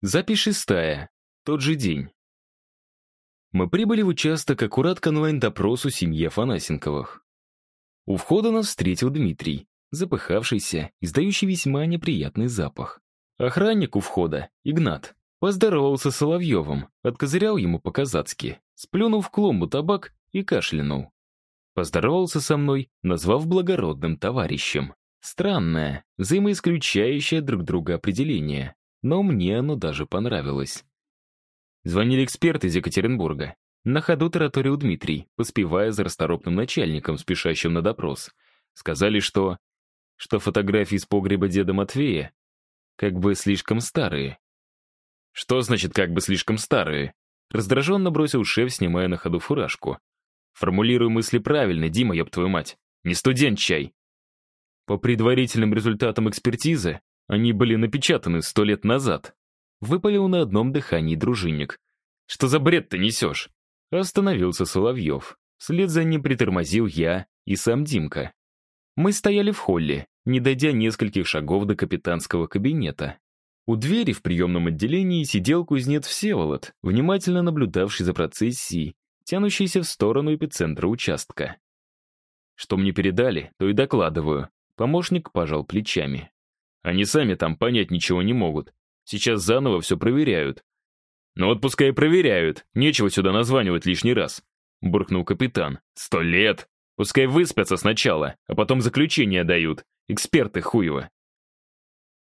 Запись шестая. Тот же день. Мы прибыли в участок аккурат к онлайн-допросу семьи Афанасенковых. У входа нас встретил Дмитрий, запыхавшийся, издающий весьма неприятный запах. Охранник у входа, Игнат, поздоровался с Соловьевым, откозырял ему по-казацки, сплюнул в клумбу табак и кашлянул. Поздоровался со мной, назвав благородным товарищем. Странное, взаимоисключающее друг друга определение но мне оно даже понравилось. Звонили эксперты из Екатеринбурга. На ходу тараторил Дмитрий, поспевая за расторопным начальником, спешащим на допрос. Сказали, что... что фотографии из погреба деда Матвея как бы слишком старые. «Что значит «как бы слишком старые»?» Раздраженно бросил шеф, снимая на ходу фуражку. «Формулируй мысли правильно, Дима, ёб твою мать. Не студент чай». По предварительным результатам экспертизы, они были напечатаны сто лет назад. Выпалил на одном дыхании дружинник. «Что за бред ты несешь?» Остановился Соловьев. Вслед за ним притормозил я и сам Димка. Мы стояли в холле, не дойдя нескольких шагов до капитанского кабинета. У двери в приемном отделении сидел кузнец Всеволод, внимательно наблюдавший за процессией, тянущейся в сторону эпицентра участка. Что мне передали, то и докладываю. Помощник пожал плечами. Они сами там понять ничего не могут. Сейчас заново все проверяют. Ну вот пускай проверяют, нечего сюда названивать лишний раз. Буркнул капитан. Сто лет. Пускай выспятся сначала, а потом заключение дают. Эксперты хуево.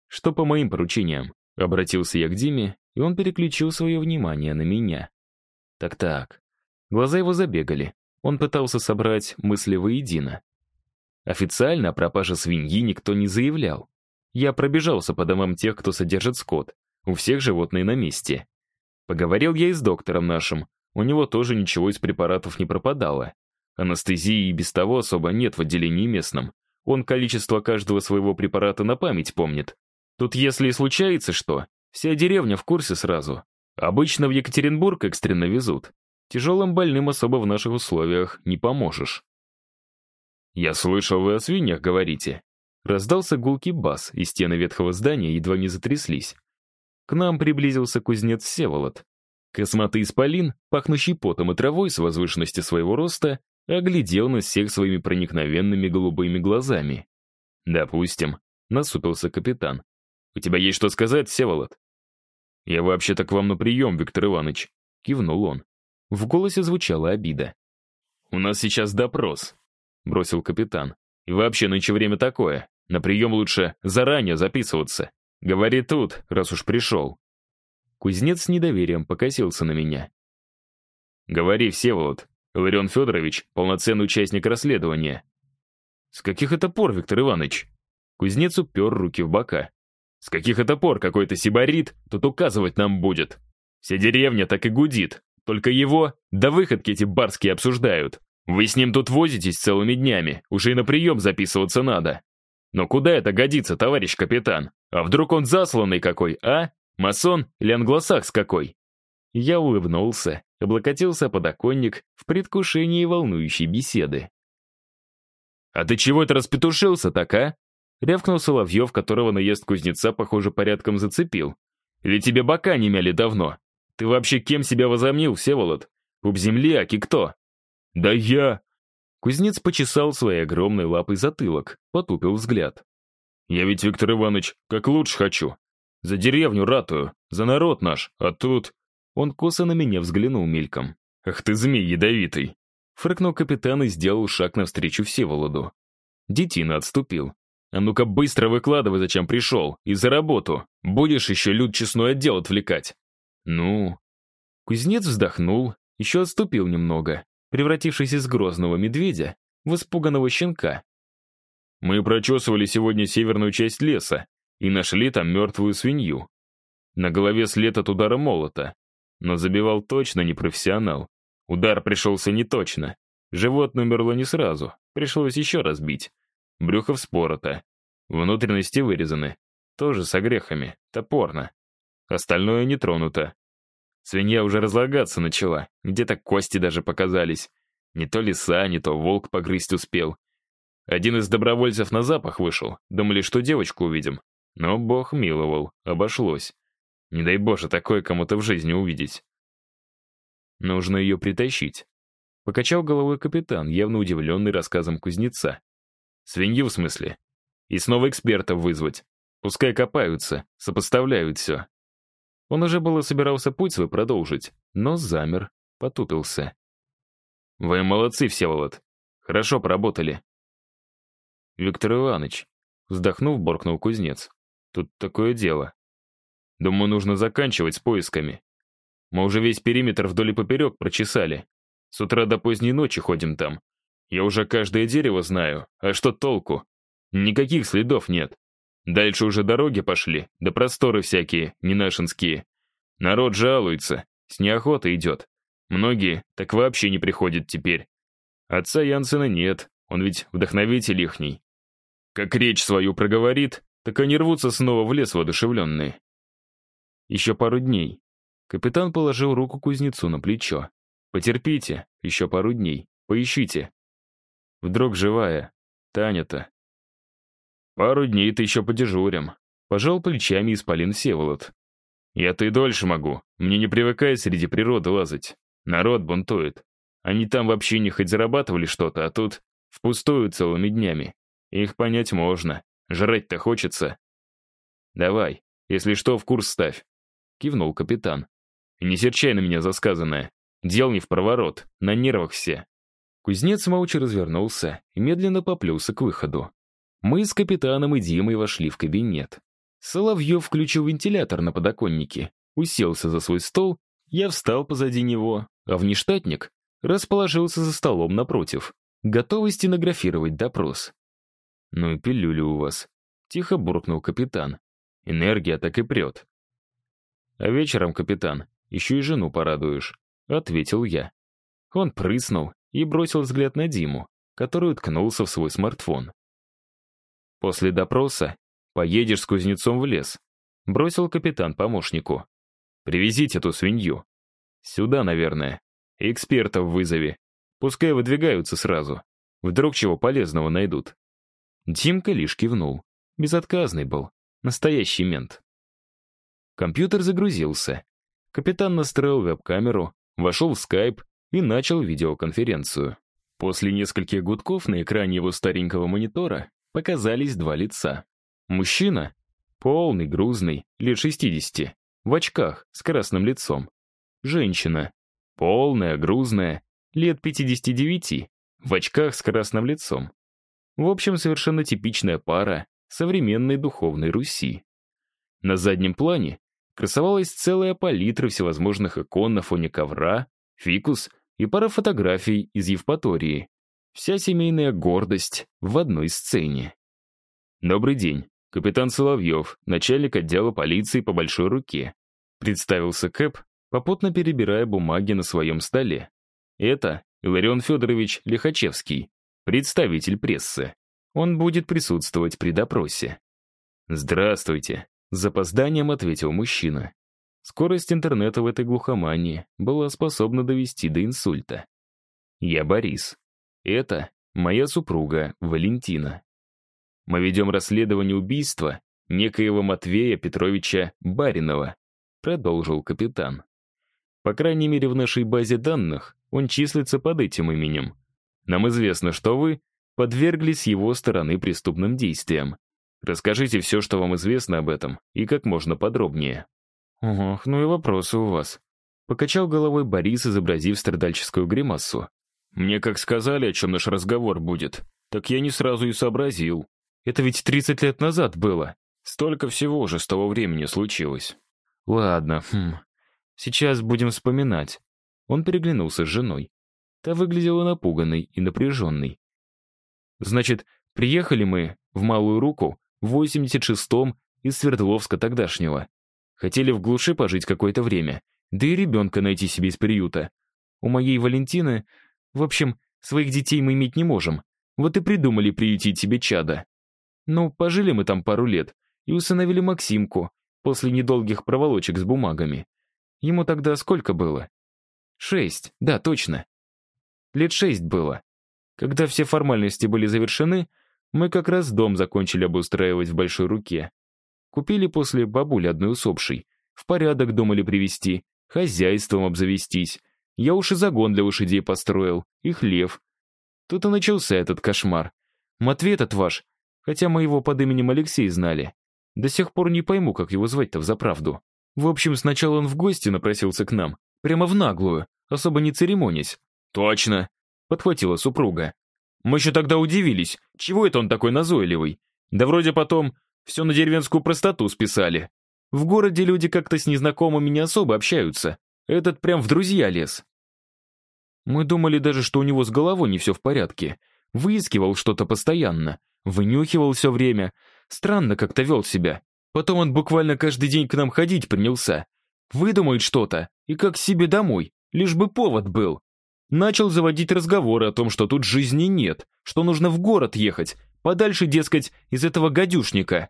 Что по моим поручениям? Обратился я к Диме, и он переключил свое внимание на меня. Так-так. Глаза его забегали. Он пытался собрать мысли воедино. Официально о пропаже свиньи никто не заявлял. Я пробежался по домам тех, кто содержит скот. У всех животные на месте. Поговорил я и с доктором нашим. У него тоже ничего из препаратов не пропадало. Анестезии и без того особо нет в отделении местном. Он количество каждого своего препарата на память помнит. Тут если и случается что, вся деревня в курсе сразу. Обычно в Екатеринбург экстренно везут. Тяжелым больным особо в наших условиях не поможешь. «Я слышал, вы о свиньях говорите», Раздался гулкий бас, и стены ветхого здания едва не затряслись. К нам приблизился кузнец Всеволод. Косматый исполин, пахнущий потом и травой с возвышенности своего роста, оглядел нас всех своими проникновенными голубыми глазами. «Допустим», — насупился капитан. «У тебя есть что сказать, Всеволод?» «Я вообще-то к вам на прием, Виктор Иванович», — кивнул он. В голосе звучала обида. «У нас сейчас допрос», — бросил капитан. «И вообще нынче время такое. На прием лучше заранее записываться. Говори тут, раз уж пришел. Кузнец с недоверием покосился на меня. Говори, Всеволод. Ларион Федорович — полноценный участник расследования. С каких это пор, Виктор Иванович? Кузнец упер руки в бока. С каких это пор какой-то сибарит тут указывать нам будет? Вся деревня так и гудит. Только его, да выходки эти барские обсуждают. Вы с ним тут возитесь целыми днями, уже и на прием записываться надо. Но куда это годится, товарищ капитан? А вдруг он засланный какой, а? Масон или англосакс какой?» Я улыбнулся, облокотился подоконник в предвкушении волнующей беседы. «А ты чего это распетушился так, а?» Рявкнул Соловьев, которого наезд кузнеца, похоже, порядком зацепил. «Или тебе бока не мяли давно? Ты вообще кем себя возомнил, Всеволод? Пуп земли, аки кто?» «Да я...» Кузнец почесал своей огромной лапой затылок, потупил взгляд. «Я ведь, Виктор Иванович, как лучше хочу. За деревню ратую, за народ наш, а тут...» Он косо на меня взглянул мельком. «Ах ты, змей ядовитый!» Фрыкнул капитан и сделал шаг навстречу Всеволоду. Детина отступил. «А ну-ка быстро выкладывай, зачем пришел, и за работу. Будешь еще люд честной отдел отвлекать». «Ну...» Кузнец вздохнул, еще отступил немного, превратившись из грозного медведя в испуганного щенка. Мы прочесывали сегодня северную часть леса и нашли там мертвую свинью. На голове след от удара молота, но забивал точно не профессионал. Удар пришелся не точно. Животное умерло не сразу, пришлось еще раз бить. Брюхо вспорото. Внутренности вырезаны. Тоже с огрехами, топорно. Остальное не тронуто. Свинья уже разлагаться начала, где-то кости даже показались. Не то лиса, не то волк погрызть успел. Один из добровольцев на запах вышел, думали, что девочку увидим. Но бог миловал, обошлось. Не дай боже такое кому-то в жизни увидеть. Нужно ее притащить. Покачал головой капитан, явно удивленный рассказом кузнеца. Свинью в смысле? И снова экспертов вызвать. Пускай копаются, сопоставляют все. Он уже было собирался путь свой продолжить, но замер, потупился. «Вы молодцы, Всеволод. Хорошо поработали». «Виктор Иванович», вздохнув, боркнул кузнец. «Тут такое дело. Думаю, нужно заканчивать с поисками. Мы уже весь периметр вдоль и поперек прочесали. С утра до поздней ночи ходим там. Я уже каждое дерево знаю, а что толку? Никаких следов нет. Дальше уже дороги пошли, да просторы всякие, ненашинские. Народ жалуется, с неохотой идет. Многие так вообще не приходят теперь. Отца Янсена нет, он ведь вдохновитель ихний. Как речь свою проговорит, так они рвутся снова в лес воодушевленные. Еще пару дней. Капитан положил руку кузнецу на плечо. Потерпите, еще пару дней, поищите. Вдруг живая, Таня-то. Пару дней-то еще подежурим. Пожал плечами исполин Всеволод. Я-то и дольше могу. Мне не привыкает среди природы лазать. Народ бунтует. Они там вообще не хоть зарабатывали что-то, а тут впустую целыми днями. Их понять можно. Жрать-то хочется. Давай, если что, в курс ставь. Кивнул капитан. не серчай на меня за сказанное. Дел не в проворот, на нервах все. Кузнец молча развернулся и медленно поплелся к выходу. Мы с капитаном и Димой вошли в кабинет. Соловьев включил вентилятор на подоконнике, уселся за свой стол, я встал позади него, а внештатник расположился за столом напротив, готовый стенографировать допрос. «Ну и пилюли у вас», — тихо буркнул капитан. «Энергия так и прет». «А вечером, капитан, еще и жену порадуешь», — ответил я. Он прыснул и бросил взгляд на Диму, который уткнулся в свой смартфон. После допроса поедешь с кузнецом в лес, бросил капитан помощнику. Привезите эту свинью. Сюда, наверное. Экспертов вызови. Пускай выдвигаются сразу. Вдруг чего полезного найдут. Димка лишь кивнул. Безотказный был. Настоящий мент. Компьютер загрузился. Капитан настроил веб-камеру, вошел в скайп и начал видеоконференцию. После нескольких гудков на экране его старенького монитора показались два лица. Мужчина, полный, грузный, лет 60, в очках, с красным лицом. Женщина, полная, грузная, лет 59, в очках с красным лицом. В общем, совершенно типичная пара современной духовной Руси. На заднем плане красовалась целая палитра всевозможных икон на фоне ковра, фикус и пара фотографий из Евпатории. Вся семейная гордость в одной сцене. «Добрый день. Капитан Соловьев, начальник отдела полиции по Большой Руке». Представился Кэп, попутно перебирая бумаги на своем столе. «Это Иларион Федорович Лихачевский, представитель прессы. Он будет присутствовать при допросе». «Здравствуйте», — с запозданием ответил мужчина. Скорость интернета в этой глухомании была способна довести до инсульта. «Я Борис. Это моя супруга Валентина. Мы ведем расследование убийства некоего Матвея Петровича Баринова», продолжил капитан. «По крайней мере, в нашей базе данных он числится под этим именем. Нам известно, что вы подверглись его стороны преступным действиям. Расскажите все, что вам известно об этом, и как можно подробнее». «Ох, ну и вопросы у вас», — покачал головой Борис, изобразив страдальческую гримасу. Мне как сказали, о чем наш разговор будет, так я не сразу и сообразил. Это ведь 30 лет назад было. Столько всего уже с того времени случилось. Ладно, хм. Сейчас будем вспоминать. Он переглянулся с женой. Та выглядела напуганной и напряженной. Значит, приехали мы в Малую Руку в 86-м из Свердловска тогдашнего. Хотели в глуши пожить какое-то время, да и ребенка найти себе из приюта. У моей Валентины в общем, своих детей мы иметь не можем. Вот и придумали приютить себе чада. Ну, пожили мы там пару лет и усыновили Максимку после недолгих проволочек с бумагами. Ему тогда сколько было? Шесть, да, точно. Лет шесть было. Когда все формальности были завершены, мы как раз дом закончили обустраивать в Большой Руке. Купили после бабули одной усопшей. в порядок думали привести, хозяйством обзавестись. Я уж и загон для лошадей построил, и хлев. Тут и начался этот кошмар. Матвей этот ваш, хотя мы его под именем Алексей знали. До сих пор не пойму, как его звать-то взаправду. В общем, сначала он в гости напросился к нам, прямо в наглую, особо не церемонясь. «Точно!» — подхватила супруга. «Мы еще тогда удивились, чего это он такой назойливый? Да вроде потом все на деревенскую простоту списали. В городе люди как-то с незнакомыми не особо общаются. Этот прям в друзья лез. Мы думали даже, что у него с головой не все в порядке. Выискивал что-то постоянно, вынюхивал все время. Странно как-то вел себя. Потом он буквально каждый день к нам ходить принялся. Выдумает что-то, и как себе домой, лишь бы повод был. Начал заводить разговоры о том, что тут жизни нет, что нужно в город ехать, подальше, дескать, из этого гадюшника.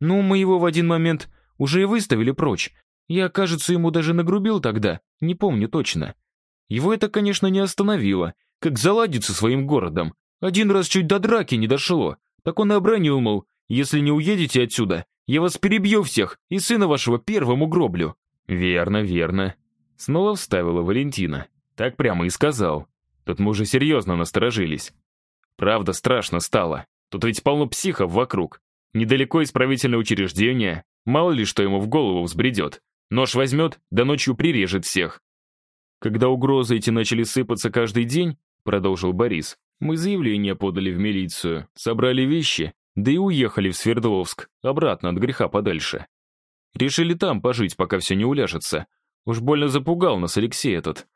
Ну, мы его в один момент уже и выставили прочь. Я, кажется, ему даже нагрубил тогда, не помню точно. Его это, конечно, не остановило, как заладиться своим городом. Один раз чуть до драки не дошло, так он и обронил, мол, если не уедете отсюда, я вас перебью всех и сына вашего первым угроблю. Верно, верно. Снова вставила Валентина. Так прямо и сказал. Тут мы уже серьезно насторожились. Правда, страшно стало. Тут ведь полно психов вокруг. Недалеко исправительное учреждение. Мало ли, что ему в голову взбредет. Нож возьмет, да ночью прирежет всех. Когда угрозы эти начали сыпаться каждый день, продолжил Борис, мы заявление подали в милицию, собрали вещи, да и уехали в Свердловск, обратно от греха подальше. Решили там пожить, пока все не уляжется. Уж больно запугал нас Алексей этот.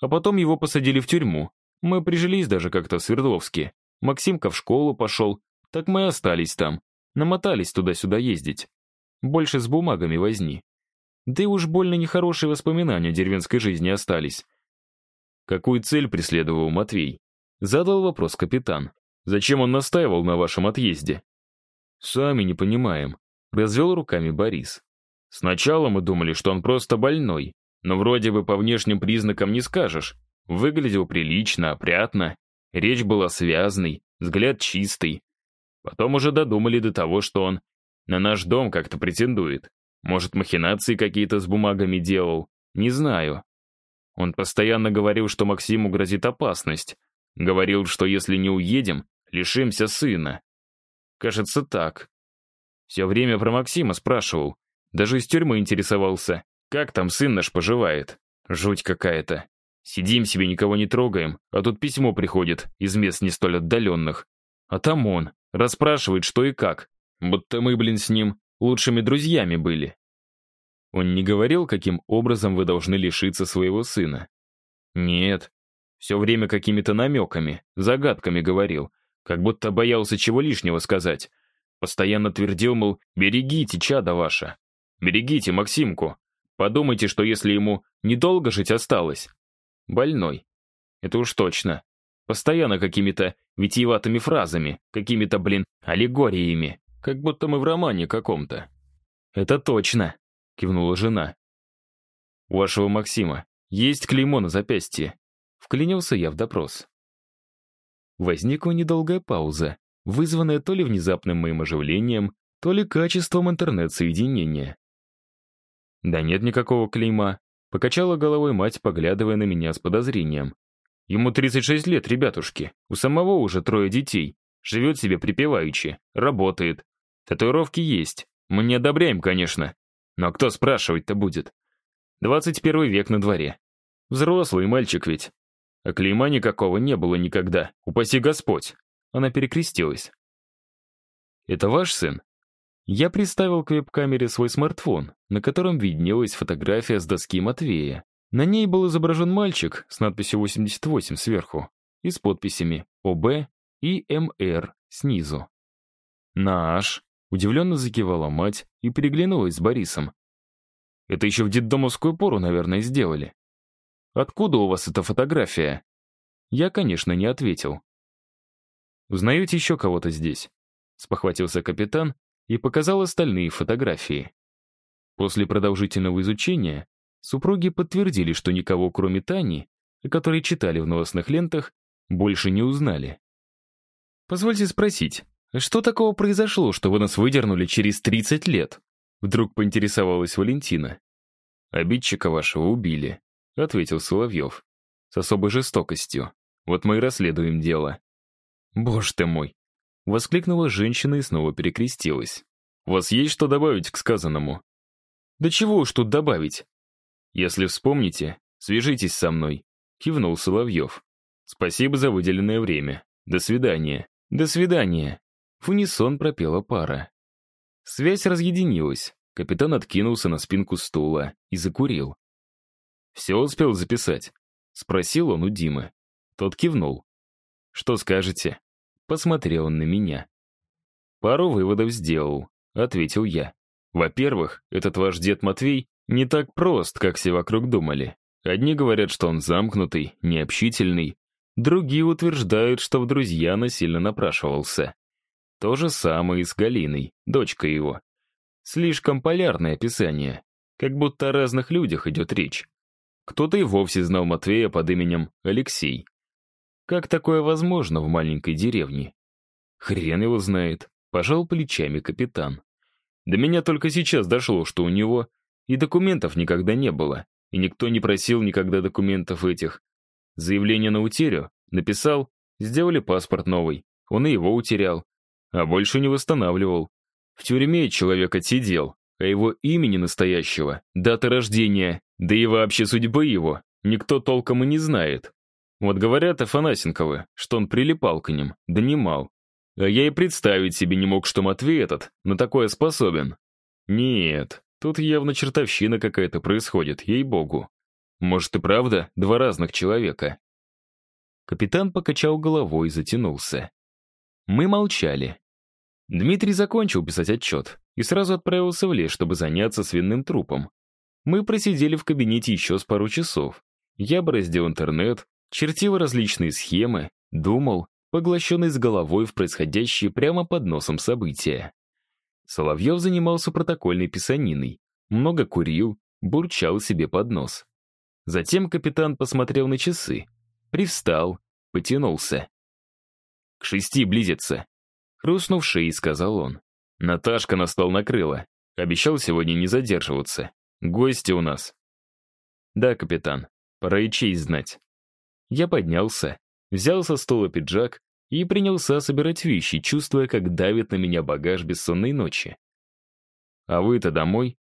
А потом его посадили в тюрьму. Мы прижились даже как-то в Свердловске. Максимка в школу пошел, так мы и остались там. Намотались туда-сюда ездить. Больше с бумагами возни. Да и уж больно нехорошие воспоминания о деревенской жизни остались. Какую цель преследовал Матвей? Задал вопрос капитан. Зачем он настаивал на вашем отъезде? Сами не понимаем. Развел руками Борис. Сначала мы думали, что он просто больной, но вроде бы по внешним признакам не скажешь. Выглядел прилично, опрятно, речь была связной, взгляд чистый. Потом уже додумали до того, что он на наш дом как-то претендует. Может, махинации какие-то с бумагами делал? Не знаю. Он постоянно говорил, что Максиму грозит опасность. Говорил, что если не уедем, лишимся сына. Кажется, так. Все время про Максима спрашивал. Даже из тюрьмы интересовался. Как там сын наш поживает? Жуть какая-то. Сидим себе, никого не трогаем, а тут письмо приходит из мест не столь отдаленных. А там он, расспрашивает, что и как. Будто мы, блин, с ним лучшими друзьями были. Он не говорил, каким образом вы должны лишиться своего сына? Нет. Все время какими-то намеками, загадками говорил, как будто боялся чего лишнего сказать. Постоянно твердил, мол, берегите, чада ваша. Берегите Максимку. Подумайте, что если ему недолго жить осталось. Больной. Это уж точно. Постоянно какими-то витиеватыми фразами, какими-то, блин, аллегориями. Как будто мы в романе каком-то. «Это точно», — кивнула жена. «У вашего Максима есть клеймо на запястье?» Вклинился я в допрос. Возникла недолгая пауза, вызванная то ли внезапным моим оживлением, то ли качеством интернет-соединения. «Да нет никакого клейма», — покачала головой мать, поглядывая на меня с подозрением. «Ему 36 лет, ребятушки, у самого уже трое детей, живет себе припеваючи, работает, Татуировки есть. Мы не одобряем, конечно. Но кто спрашивать-то будет? 21 век на дворе. Взрослый мальчик ведь. А клейма никакого не было никогда. Упаси Господь. Она перекрестилась. «Это ваш сын?» Я приставил к веб-камере свой смартфон, на котором виднелась фотография с доски Матвея. На ней был изображен мальчик с надписью 88 сверху и с подписями ОБ и МР снизу. «Наш», Удивленно закивала мать и переглянулась с Борисом. «Это еще в детдомовскую пору, наверное, сделали. Откуда у вас эта фотография?» Я, конечно, не ответил. «Узнаете еще кого-то здесь?» Спохватился капитан и показал остальные фотографии. После продолжительного изучения супруги подтвердили, что никого, кроме Тани, о которой читали в новостных лентах, больше не узнали. «Позвольте спросить, что такого произошло, что вы нас выдернули через 30 лет? Вдруг поинтересовалась Валентина. «Обидчика вашего убили», — ответил Соловьев. «С особой жестокостью. Вот мы и расследуем дело». «Боже ты мой!» — воскликнула женщина и снова перекрестилась. «У вас есть что добавить к сказанному?» «Да чего уж тут добавить?» «Если вспомните, свяжитесь со мной», — кивнул Соловьев. «Спасибо за выделенное время. До свидания». «До свидания», — в унисон пропела пара. Связь разъединилась. Капитан откинулся на спинку стула и закурил. «Все успел записать?» — спросил он у Димы. Тот кивнул. «Что скажете?» Посмотрел он на меня. «Пару выводов сделал», — ответил я. «Во-первых, этот ваш дед Матвей не так прост, как все вокруг думали. Одни говорят, что он замкнутый, необщительный, другие утверждают, что в друзья насильно напрашивался. То же самое и с Галиной, дочкой его. Слишком полярное описание, как будто о разных людях идет речь. Кто-то и вовсе знал Матвея под именем Алексей. Как такое возможно в маленькой деревне? Хрен его знает, пожал плечами капитан. До меня только сейчас дошло, что у него и документов никогда не было, и никто не просил никогда документов этих. Заявление на утерю написал, сделали паспорт новый, он и его утерял, а больше не восстанавливал. В тюрьме человек отсидел, а его имени настоящего, даты рождения, да и вообще судьбы его, никто толком и не знает. Вот говорят Афанасенковы, что он прилипал к ним, донимал. А я и представить себе не мог, что Матвей этот на такое способен. Нет, тут явно чертовщина какая-то происходит, ей-богу. Может и правда два разных человека. Капитан покачал головой и затянулся. Мы молчали. Дмитрий закончил писать отчет и сразу отправился в лес, чтобы заняться свиным трупом. Мы просидели в кабинете еще с пару часов. Я бороздил интернет, чертил различные схемы, думал, поглощенный с головой в происходящее прямо под носом события. Соловьев занимался протокольной писаниной, много курил, бурчал себе под нос. Затем капитан посмотрел на часы, привстал, потянулся. «К шести близится», Хрустнув шеей, сказал он. Наташка на стол накрыла. Обещал сегодня не задерживаться. Гости у нас. Да, капитан, пора и честь знать. Я поднялся, взял со стола пиджак и принялся собирать вещи, чувствуя, как давит на меня багаж бессонной ночи. «А вы-то домой?»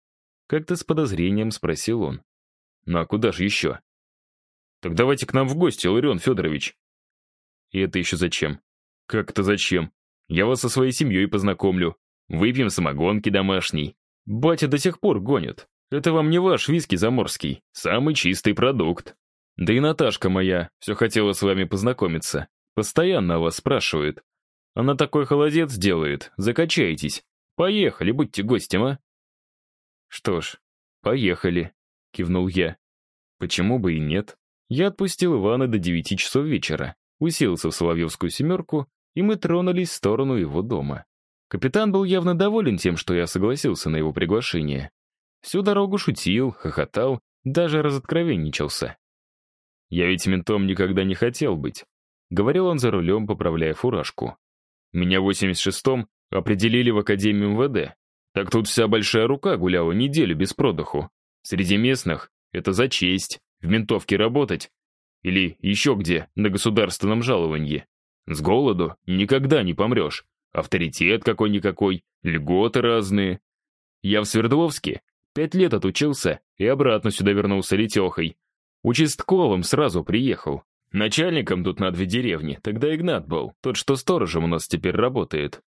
Как-то с подозрением спросил он. «Ну а куда же еще?» «Так давайте к нам в гости, Ларион Федорович». «И это еще зачем?» «Как это зачем? Я вас со своей семьей познакомлю. Выпьем самогонки домашней. Батя до сих пор гонит. Это вам не ваш виски заморский. Самый чистый продукт. Да и Наташка моя все хотела с вами познакомиться. Постоянно о вас спрашивает. Она такой холодец делает. Закачайтесь. Поехали, будьте гостем, а? Что ж, поехали, кивнул я. Почему бы и нет? Я отпустил Ивана до девяти часов вечера, уселся в Соловьевскую семерку и мы тронулись в сторону его дома. Капитан был явно доволен тем, что я согласился на его приглашение. Всю дорогу шутил, хохотал, даже разоткровенничался. «Я ведь ментом никогда не хотел быть», — говорил он за рулем, поправляя фуражку. «Меня в 86-м определили в Академию МВД. Так тут вся большая рука гуляла неделю без продыху. Среди местных это за честь, в ментовке работать. Или еще где, на государственном жаловании. С голоду никогда не помрешь. Авторитет какой-никакой, льготы разные. Я в Свердловске пять лет отучился и обратно сюда вернулся летехой. Участковым сразу приехал. Начальником тут на две деревни, тогда Игнат был, тот, что сторожем у нас теперь работает.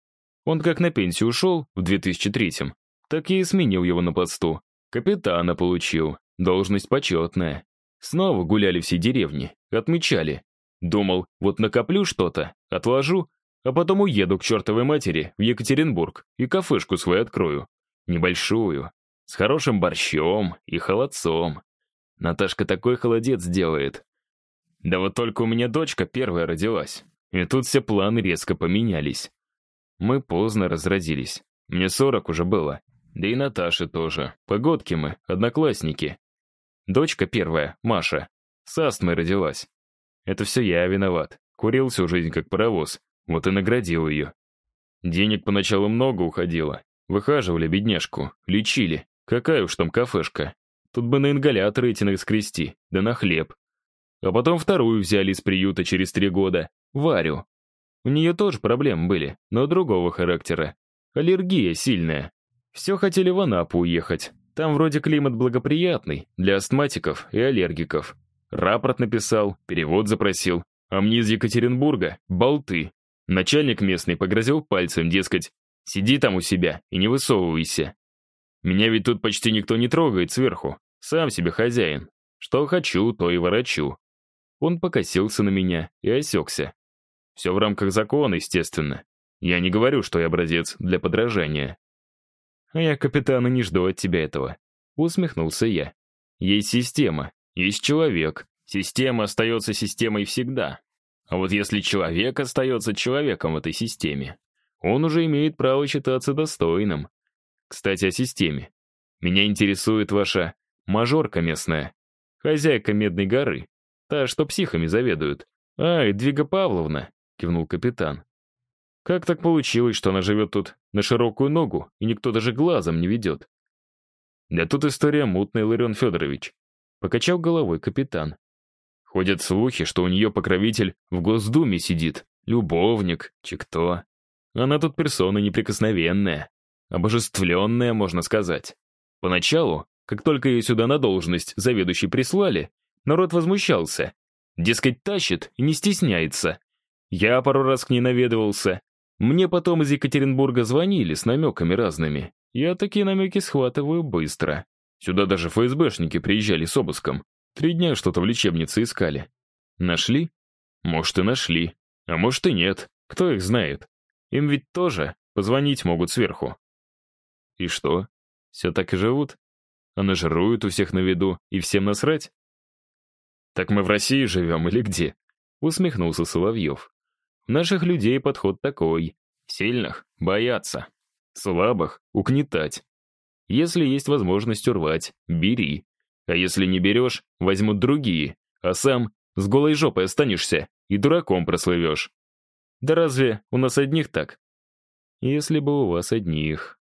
Он как на пенсию ушел в 2003-м, так и сменил его на посту. Капитана получил, должность почетная. Снова гуляли все деревни, отмечали. Думал, вот накоплю что-то, отложу, а потом уеду к чертовой матери в Екатеринбург и кафешку свою открою. Небольшую, с хорошим борщом и холодцом. Наташка такой холодец делает. Да вот только у меня дочка первая родилась. И тут все планы резко поменялись. Мы поздно разразились. Мне сорок уже было. Да и Наташе тоже. Погодки мы, одноклассники. Дочка первая, Маша, с астмой родилась. Это все я виноват. Курил всю жизнь как паровоз, вот и наградил ее. Денег поначалу много уходило. Выхаживали бедняжку, лечили. Какая уж там кафешка. Тут бы на ингаляторы эти скрести, да на хлеб. А потом вторую взяли из приюта через три года, Варю. У нее тоже проблемы были, но другого характера. Аллергия сильная. Все хотели в Анапу уехать. Там вроде климат благоприятный для астматиков и аллергиков. Рапорт написал, перевод запросил. А мне из Екатеринбурга — болты. Начальник местный погрозил пальцем, дескать, сиди там у себя и не высовывайся. Меня ведь тут почти никто не трогает сверху. Сам себе хозяин. Что хочу, то и ворочу. Он покосился на меня и осекся. Все в рамках закона, естественно. Я не говорю, что я образец для подражания. А я, капитан, и не жду от тебя этого. Усмехнулся я. Есть система, есть человек. Система остается системой всегда. А вот если человек остается человеком в этой системе, он уже имеет право считаться достойным. Кстати, о системе. Меня интересует ваша мажорка местная, хозяйка Медной горы, та, что психами заведует. А, Эдвига Павловна, кивнул капитан. Как так получилось, что она живет тут на широкую ногу, и никто даже глазом не ведет? Да тут история мутная, Ларион Федорович. Покачал головой капитан. Ходят слухи, что у нее покровитель в Госдуме сидит, любовник, чи кто. Она тут персона неприкосновенная, обожествленная, можно сказать. Поначалу, как только ее сюда на должность заведующей прислали, народ возмущался. Дескать, тащит и не стесняется. Я пару раз к ней наведывался. Мне потом из Екатеринбурга звонили с намеками разными. Я такие намеки схватываю быстро. Сюда даже ФСБшники приезжали с обыском. Три дня что-то в лечебнице искали. Нашли? Может, и нашли. А может, и нет. Кто их знает? Им ведь тоже позвонить могут сверху. И что? Все так и живут? А нажируют у всех на виду и всем насрать? Так мы в России живем или где? Усмехнулся Соловьев. У наших людей подход такой. Сильных — бояться. Слабых — угнетать. Если есть возможность урвать, бери. А если не берешь, возьмут другие, а сам с голой жопой останешься и дураком прослывешь. Да разве у нас одних так? Если бы у вас одних.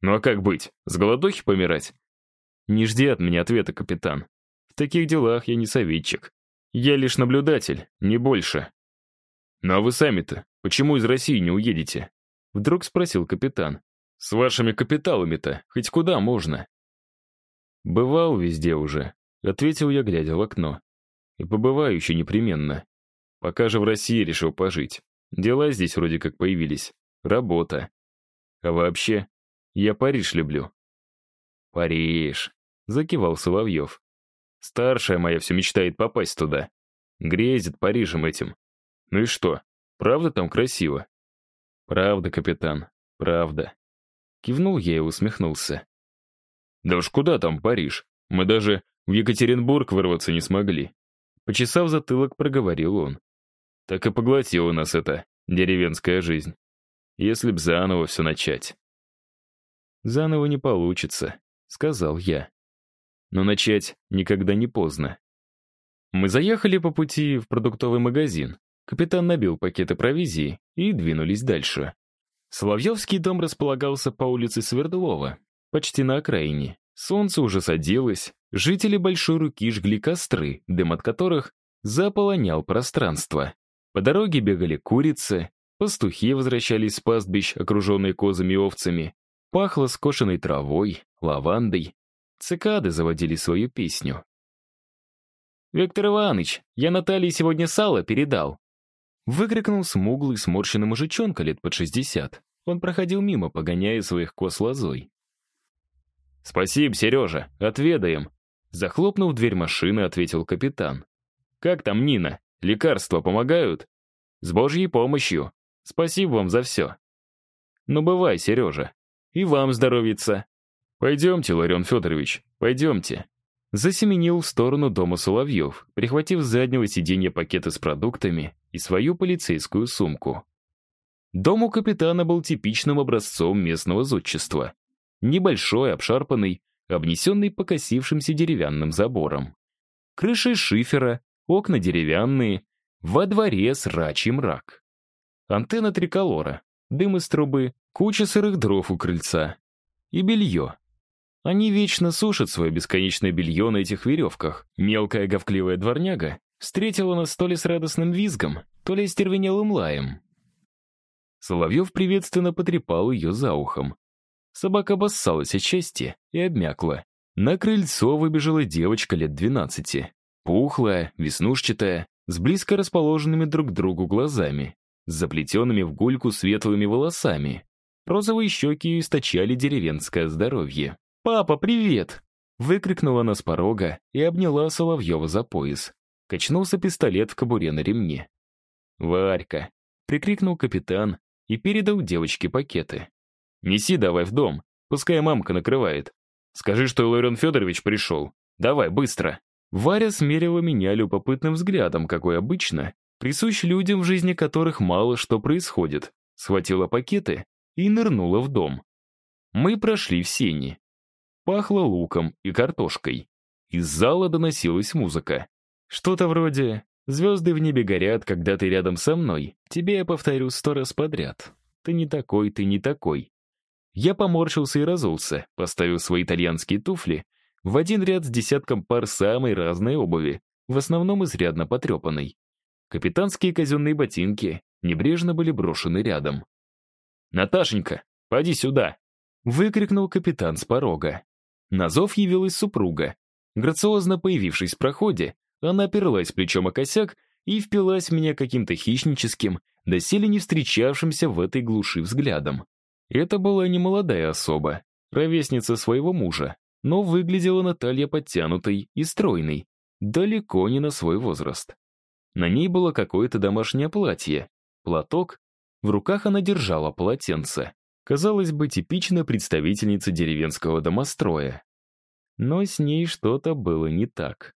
Ну а как быть, с голодухи помирать? Не жди от меня ответа, капитан. В таких делах я не советчик. Я лишь наблюдатель, не больше. Ну а вы сами-то почему из России не уедете? Вдруг спросил капитан. С вашими капиталами-то хоть куда можно. Бывал везде уже, ответил я, глядя в окно. И побываю еще непременно. Пока же в России решил пожить. Дела здесь вроде как появились. Работа. А вообще, я Париж люблю. Париж, закивал Соловьев. Старшая моя все мечтает попасть туда. Грезит Парижем этим. Ну и что, правда там красиво? Правда, капитан, правда. Кивнул я и усмехнулся. Да уж куда там Париж? Мы даже в Екатеринбург вырваться не смогли. Почесав затылок, проговорил он. Так и поглотила нас эта деревенская жизнь. Если б заново все начать. Заново не получится, сказал я. Но начать никогда не поздно. Мы заехали по пути в продуктовый магазин. Капитан набил пакеты провизии и двинулись дальше. Соловьевский дом располагался по улице Свердлова, почти на окраине. Солнце уже садилось, жители Большой Руки жгли костры, дым от которых заполонял пространство. По дороге бегали курицы, пастухи возвращались с пастбищ, окруженные козами и овцами. Пахло скошенной травой, лавандой. Цикады заводили свою песню. «Виктор Иванович, я Наталье сегодня сало передал», Выкрикнул смуглый, сморщенный мужичонка лет под шестьдесят. Он проходил мимо, погоняя своих коз лозой. «Спасибо, Сережа, отведаем!» Захлопнув дверь машины, ответил капитан. «Как там Нина? Лекарства помогают?» «С божьей помощью. Спасибо вам за все». «Ну, бывай, Сережа. И вам здоровится». «Пойдемте, Ларион Федорович, пойдемте». Засеменил в сторону дома Соловьев, прихватив с заднего сиденья пакеты с продуктами и свою полицейскую сумку. Дом у капитана был типичным образцом местного зодчества. Небольшой, обшарпанный, обнесенный покосившимся деревянным забором. Крыша шифера, окна деревянные, во дворе срачий мрак. Антенна триколора, дым из трубы, Куча сырых дров у крыльца. И белье. Они вечно сушат свое бесконечное белье на этих веревках. Мелкая говкливая дворняга встретила нас то ли с радостным визгом, то ли стервенелым лаем. Соловьев приветственно потрепал ее за ухом. Собака обоссалась от счастья и обмякла. На крыльцо выбежала девочка лет двенадцати. Пухлая, веснушчатая, с близко расположенными друг к другу глазами, с заплетенными в гульку светлыми волосами. Розовые щеки источали деревенское здоровье. «Папа, привет!» Выкрикнула она с порога и обняла Соловьева за пояс. Качнулся пистолет в кобуре на ремне. «Варька!» — прикрикнул капитан и передал девочке пакеты. «Неси давай в дом, пускай мамка накрывает. Скажи, что Иларион Федорович пришел. Давай, быстро!» Варя смерила меня любопытным взглядом, какой обычно, присущ людям, в жизни которых мало что происходит. Схватила пакеты и нырнула в дом. Мы прошли в сени. Пахло луком и картошкой. Из зала доносилась музыка. Что-то вроде «Звезды в небе горят, когда ты рядом со мной. Тебе я повторю сто раз подряд. Ты не такой, ты не такой». Я поморщился и разулся, поставил свои итальянские туфли в один ряд с десятком пар самой разной обуви, в основном изрядно потрепанной. Капитанские казенные ботинки небрежно были брошены рядом. «Наташенька, поди сюда!» — выкрикнул капитан с порога. На зов явилась супруга. Грациозно появившись в проходе, она оперлась плечом о косяк и впилась в меня каким-то хищническим, доселе не встречавшимся в этой глуши взглядом. Это была не молодая особа, ровесница своего мужа, но выглядела Наталья подтянутой и стройной, далеко не на свой возраст. На ней было какое-то домашнее платье, платок, в руках она держала полотенце. Казалось бы, типичная представительница деревенского домостроя. Но с ней что-то было не так.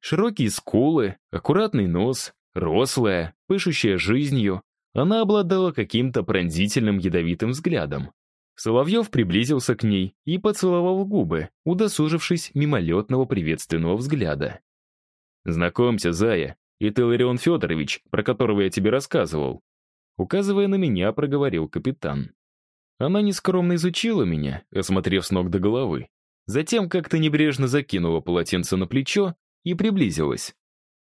Широкие скулы, аккуратный нос, рослая, пышущая жизнью, она обладала каким-то пронзительным ядовитым взглядом. Соловьев приблизился к ней и поцеловал губы, удосужившись мимолетного приветственного взгляда. «Знакомься, Зая, это Ларион Федорович, про которого я тебе рассказывал», указывая на меня, проговорил капитан. Она нескромно изучила меня, осмотрев с ног до головы. Затем как-то небрежно закинула полотенце на плечо и приблизилась.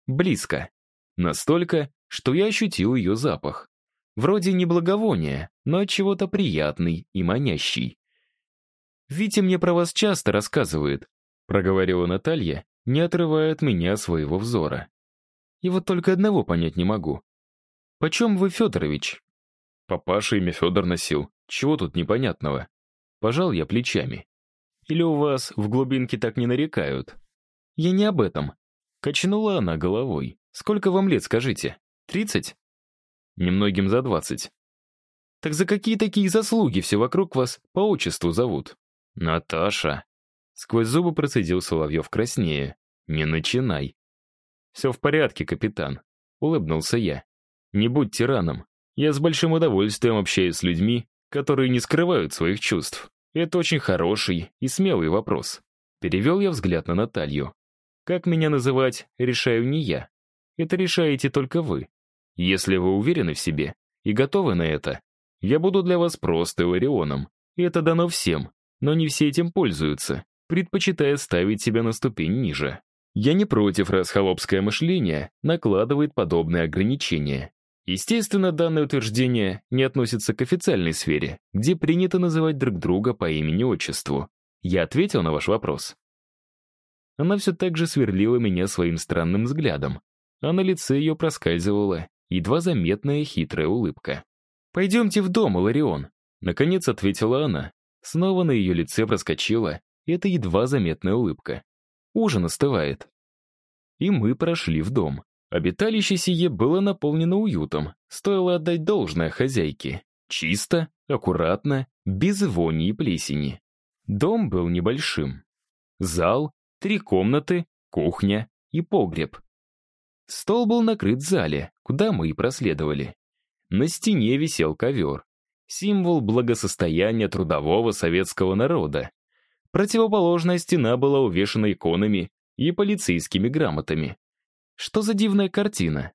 Близко. Настолько, что я ощутил ее запах. Вроде не благовония, но от чего-то приятный и манящий. «Витя мне про вас часто рассказывает», — проговорила Наталья, не отрывая от меня своего взора. «И вот только одного понять не могу. Почем вы, Федорович?» Папаша имя Федор носил. Чего тут непонятного? Пожал я плечами. Или у вас в глубинке так не нарекают? Я не об этом. Качнула она головой. Сколько вам лет, скажите? Тридцать? Немногим за двадцать. Так за какие такие заслуги все вокруг вас по отчеству зовут? Наташа. Сквозь зубы процедил Соловьев краснее. Не начинай. Все в порядке, капитан. Улыбнулся я. Не будь тираном. Я с большим удовольствием общаюсь с людьми, которые не скрывают своих чувств. Это очень хороший и смелый вопрос. Перевел я взгляд на Наталью. Как меня называть, решаю не я. Это решаете только вы. Если вы уверены в себе и готовы на это, я буду для вас просто Иларионом. И это дано всем, но не все этим пользуются, предпочитая ставить себя на ступень ниже. Я не против, раз холопское мышление накладывает подобные ограничения. Естественно, данное утверждение не относится к официальной сфере, где принято называть друг друга по имени-отчеству. Я ответил на ваш вопрос. Она все так же сверлила меня своим странным взглядом, а на лице ее проскальзывала едва заметная хитрая улыбка. «Пойдемте в дом, Иларион», — наконец ответила она. Снова на ее лице проскочила эта едва заметная улыбка. «Ужин остывает». И мы прошли в дом. Обиталище сие было наполнено уютом, стоило отдать должное хозяйке. Чисто, аккуратно, без вони и плесени. Дом был небольшим. Зал, три комнаты, кухня и погреб. Стол был накрыт в зале, куда мы и проследовали. На стене висел ковер. Символ благосостояния трудового советского народа. Противоположная стена была увешана иконами и полицейскими грамотами. Что за дивная картина?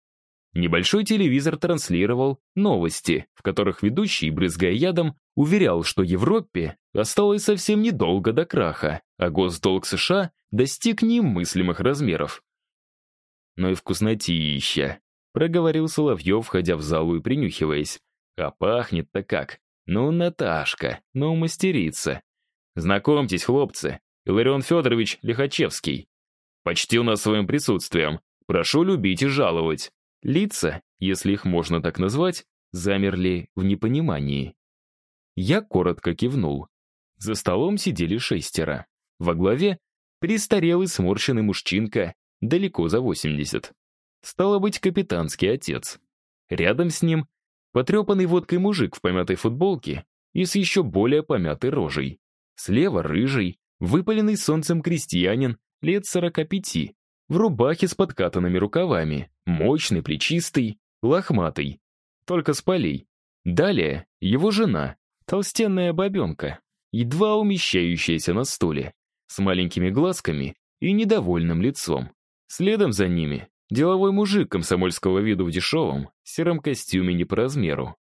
Небольшой телевизор транслировал новости, в которых ведущий, брызгая ядом, уверял, что Европе осталось совсем недолго до краха, а госдолг США достиг немыслимых размеров. «Ну и вкуснотища», — проговорил Соловьев, входя в залу и принюхиваясь. «А пахнет-то как! Ну, Наташка, ну, мастерица! Знакомьтесь, хлопцы, Иларион Федорович Лихачевский. Почтил нас своим присутствием. Прошу любить и жаловать». Лица, если их можно так назвать, замерли в непонимании. Я коротко кивнул. За столом сидели шестеро. Во главе престарелый сморщенный мужчинка, далеко за 80. Стало быть, капитанский отец. Рядом с ним потрепанный водкой мужик в помятой футболке и с еще более помятой рожей. Слева рыжий, выпаленный солнцем крестьянин лет 45, в рубахе с подкатанными рукавами, мощный, плечистый, лохматый, только с полей. Далее его жена, толстенная бабенка, едва умещающаяся на стуле, с маленькими глазками и недовольным лицом. Следом за ними деловой мужик комсомольского виду в дешевом, сером костюме не по размеру.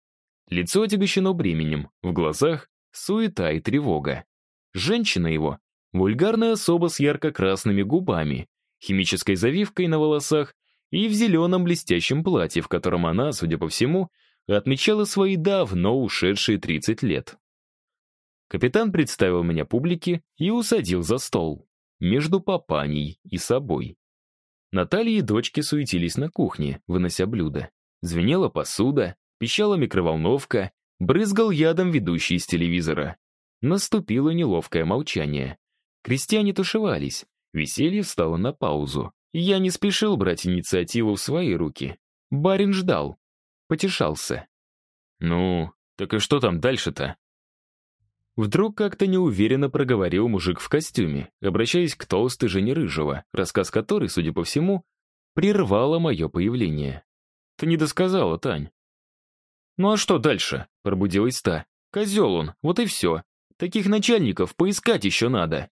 Лицо отягощено бременем, в глазах суета и тревога. Женщина его — вульгарная особа с ярко-красными губами, химической завивкой на волосах и в зеленом блестящем платье, в котором она, судя по всему, отмечала свои давно ушедшие 30 лет. Капитан представил меня публике и усадил за стол, между папаней и собой. Наталья и дочки суетились на кухне, вынося блюда. Звенела посуда, пищала микроволновка, брызгал ядом ведущий из телевизора. Наступило неловкое молчание. Крестьяне тушевались, Веселье встало на паузу. Я не спешил брать инициативу в свои руки. Барин ждал. Потешался. «Ну, так и что там дальше-то?» Вдруг как-то неуверенно проговорил мужик в костюме, обращаясь к толстой жене Рыжего, рассказ которой, судя по всему, прервало мое появление. «Ты не досказала, Тань». «Ну а что дальше?» — пробудилась та. «Козел он, вот и все. Таких начальников поискать еще надо».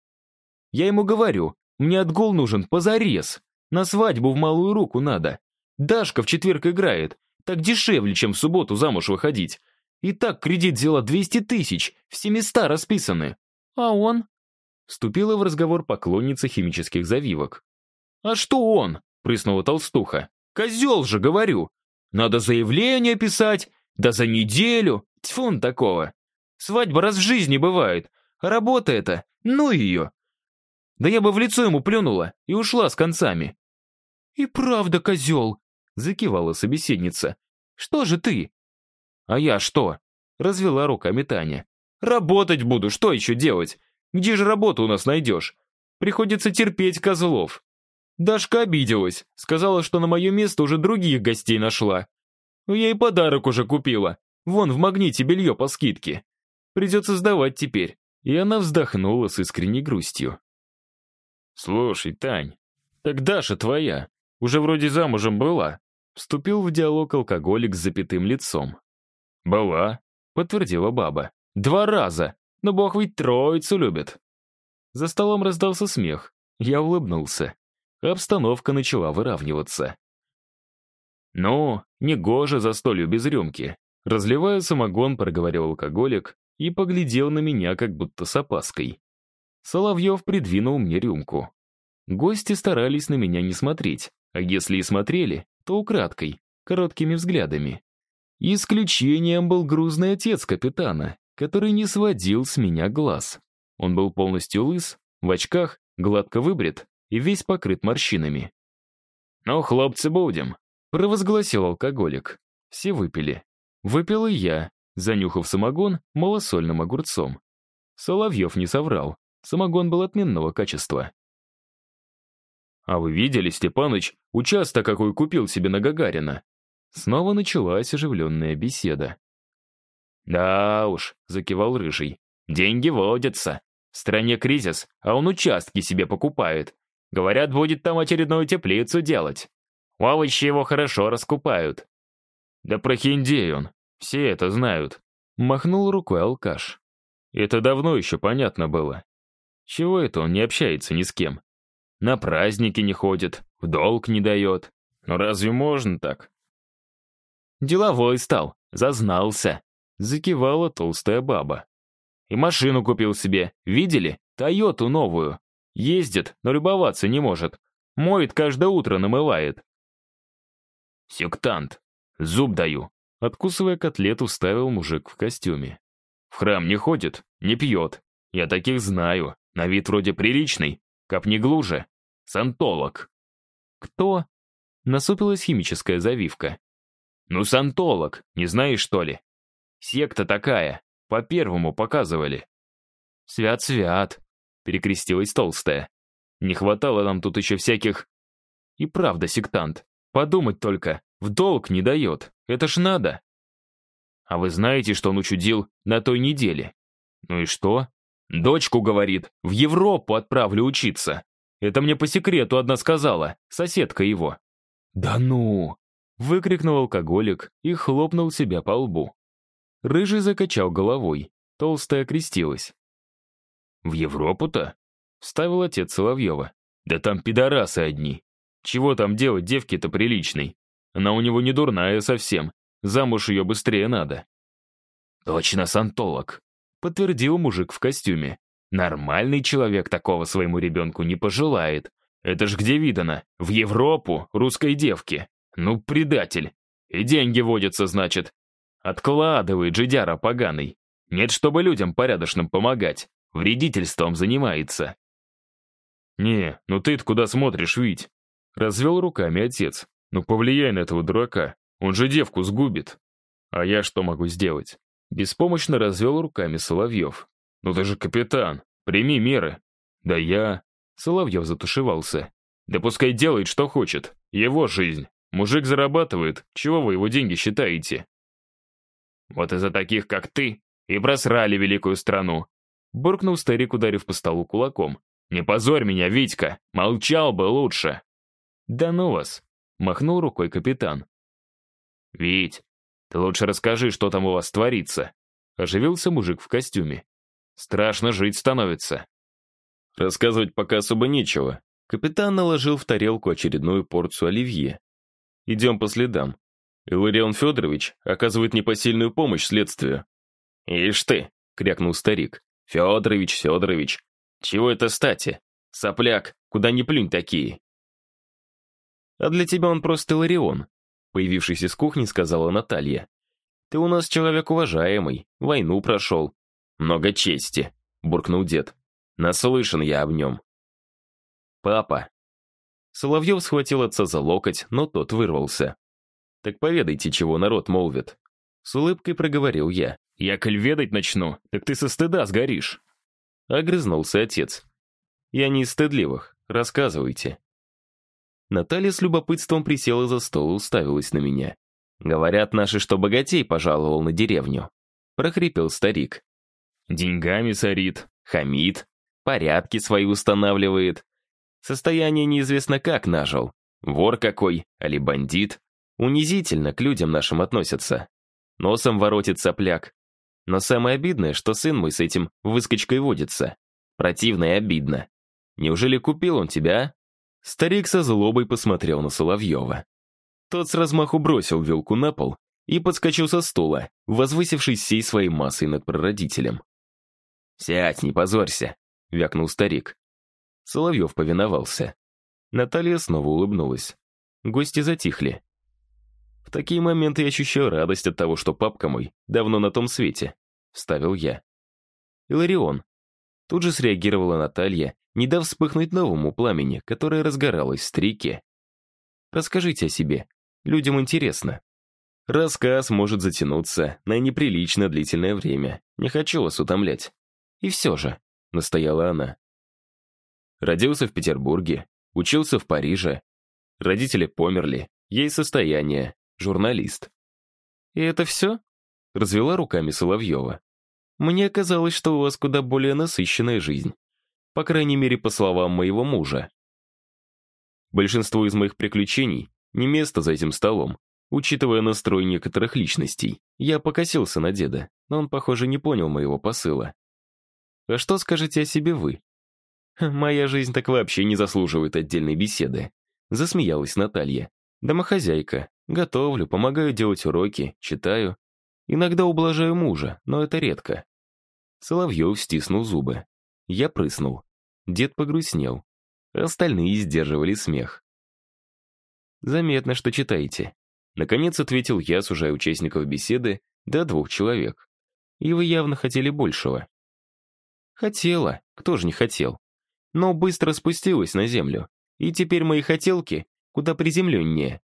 Я ему говорю, мне отгул нужен позарез. На свадьбу в малую руку надо. Дашка в четверг играет. Так дешевле, чем в субботу замуж выходить. И так кредит взяла 200 тысяч, все места расписаны. А он? Вступила в разговор поклонница химических завивок. «А что он?» — прыснула толстуха. «Козел же, говорю! Надо заявление писать, да за неделю! Тьфун такого! Свадьба раз в жизни бывает, а работа эта, ну ее! Да я бы в лицо ему плюнула и ушла с концами. «И правда, козел!» — закивала собеседница. «Что же ты?» «А я что?» — развела руками Таня. «Работать буду, что еще делать? Где же работу у нас найдешь? Приходится терпеть козлов». Дашка обиделась, сказала, что на мое место уже других гостей нашла. Я и подарок уже купила. Вон в магните белье по скидке. Придется сдавать теперь. И она вздохнула с искренней грустью. «Слушай, Тань, так Даша твоя, уже вроде замужем была», вступил в диалог алкоголик с запятым лицом. «Была», — подтвердила баба. «Два раза, но бог ведь троицу любит». За столом раздался смех. Я улыбнулся. Обстановка начала выравниваться. «Ну, негоже за столью без рюмки», Разливая самогон, проговорил алкоголик и поглядел на меня, как будто с опаской. Соловьев придвинул мне рюмку. Гости старались на меня не смотреть, а если и смотрели, то украдкой, короткими взглядами. Исключением был грузный отец капитана, который не сводил с меня глаз. Он был полностью лыс, в очках, гладко выбрит и весь покрыт морщинами. «Ну, хлопцы, будем», — провозгласил алкоголик. Все выпили. Выпил и я, занюхав самогон малосольным огурцом. Соловьев не соврал. Самогон был отменного качества. «А вы видели, Степаныч, участок какой купил себе на Гагарина?» Снова началась оживленная беседа. «Да уж», — закивал Рыжий, — «деньги водятся. В стране кризис, а он участки себе покупает. Говорят, будет там очередную теплицу делать. Овощи его хорошо раскупают». «Да прохиндей он, все это знают», — махнул рукой алкаш. «Это давно еще понятно было. Чего это он не общается ни с кем? На праздники не ходит, в долг не дает. Но разве можно так? Деловой стал, зазнался. Закивала толстая баба. И машину купил себе, видели? Тойоту новую. Ездит, но любоваться не может. Моет каждое утро, намывает. Сектант. Зуб даю. Откусывая котлету, вставил мужик в костюме. В храм не ходит, не пьет. Я таких знаю. На вид вроде приличный. Копни глуже. Сантолог. Кто? Насупилась химическая завивка. Ну, сантолог, не знаешь, что ли? Секта такая. По первому показывали. Свят-свят, перекрестилась толстая. Не хватало нам тут еще всяких... И правда, сектант. Подумать только, в долг не дает. Это ж надо. А вы знаете, что он учудил на той неделе? Ну и что? Дочку, говорит, в Европу отправлю учиться. Это мне по секрету одна сказала, соседка его. Да ну! Выкрикнул алкоголик и хлопнул себя по лбу. Рыжий закачал головой, толстая крестилась. «В Европу-то?» — вставил отец Соловьева. «Да там пидорасы одни. Чего там делать девке-то приличной? Она у него не дурная совсем, замуж ее быстрее надо». «Точно сантолог», — подтвердил мужик в костюме. «Нормальный человек такого своему ребенку не пожелает. Это ж где видано? В Европу, русской девке. Ну, предатель. И деньги водятся, значит. Откладывает жидяра поганый. Нет, чтобы людям порядочным помогать. Вредительством занимается. «Не, ну ты-то куда смотришь, Вить?» Развел руками отец. «Ну повлияй на этого дурака. Он же девку сгубит». «А я что могу сделать?» Беспомощно развел руками Соловьев. «Ну ты же капитан. Прими меры». «Да я...» Соловьев затушевался. «Да пускай делает, что хочет. Его жизнь. Мужик зарабатывает, чего вы его деньги считаете? Вот из-за таких, как ты, и просрали великую страну. Буркнул старик, ударив по столу кулаком. «Не позорь меня, Витька! Молчал бы лучше!» «Да ну вас!» — махнул рукой капитан. «Вить, ты лучше расскажи, что там у вас творится!» Оживился мужик в костюме. «Страшно жить становится!» Рассказывать пока особо нечего. Капитан наложил в тарелку очередную порцию оливье. Идем по следам. Иларион Федорович оказывает непосильную помощь следствию. «Ишь ты!» — крякнул старик. «Федорович, Федорович! Чего это стати? Сопляк, куда ни плюнь такие!» «А для тебя он просто Иларион», — появившись из кухни, сказала Наталья. «Ты у нас человек уважаемый, войну прошел. Много чести», — буркнул дед. «Наслышан я об нем». «Папа, Соловьев схватил отца за локоть, но тот вырвался. «Так поведайте, чего народ молвит». С улыбкой проговорил я. «Я коль ведать начну, так ты со стыда сгоришь». Огрызнулся отец. «Я не из стыдливых. Рассказывайте». Наталья с любопытством присела за стол и уставилась на меня. «Говорят наши, что богатей пожаловал на деревню», — прохрипел старик. «Деньгами сорит, хамит, порядки свои устанавливает, Состояние неизвестно как нажил. Вор какой, али бандит. Унизительно к людям нашим относятся. Носом воротит сопляк. Но самое обидное, что сын мой с этим выскочкой водится. Противно и обидно. Неужели купил он тебя, а? Старик со злобой посмотрел на Соловьева. Тот с размаху бросил вилку на пол и подскочил со стула, возвысившись всей своей массой над прародителем. «Сядь, не позорься», — вякнул старик. Соловьев повиновался. Наталья снова улыбнулась. Гости затихли. В такие моменты я ощущаю радость от того, что папка мой давно на том свете. Вставил я. Иларион. Тут же среагировала Наталья, не дав вспыхнуть новому пламени, которое разгоралось в старике. Расскажите о себе. Людям интересно. Рассказ может затянуться на неприлично длительное время. Не хочу вас утомлять. И все же, настояла она. Родился в Петербурге, учился в Париже. Родители померли, ей состояние, журналист. «И это все?» — развела руками Соловьева. «Мне казалось, что у вас куда более насыщенная жизнь. По крайней мере, по словам моего мужа. Большинство из моих приключений не место за этим столом. Учитывая настрой некоторых личностей, я покосился на деда, но он, похоже, не понял моего посыла. «А что скажете о себе вы?» «Моя жизнь так вообще не заслуживает отдельной беседы», засмеялась Наталья. «Домохозяйка, Готовлю, помогаю делать уроки, читаю. Иногда ублажаю мужа, но это редко. Соловьев стиснул зубы. Я прыснул. Дед погрустнел. Остальные сдерживали смех. «Заметно, что читаете». Наконец ответил я, сужая участников беседы до двух человек. «И вы явно хотели большего». «Хотела, кто же не хотел?» Но быстро спустилась на землю. И теперь мои хотелки куда приземленнее.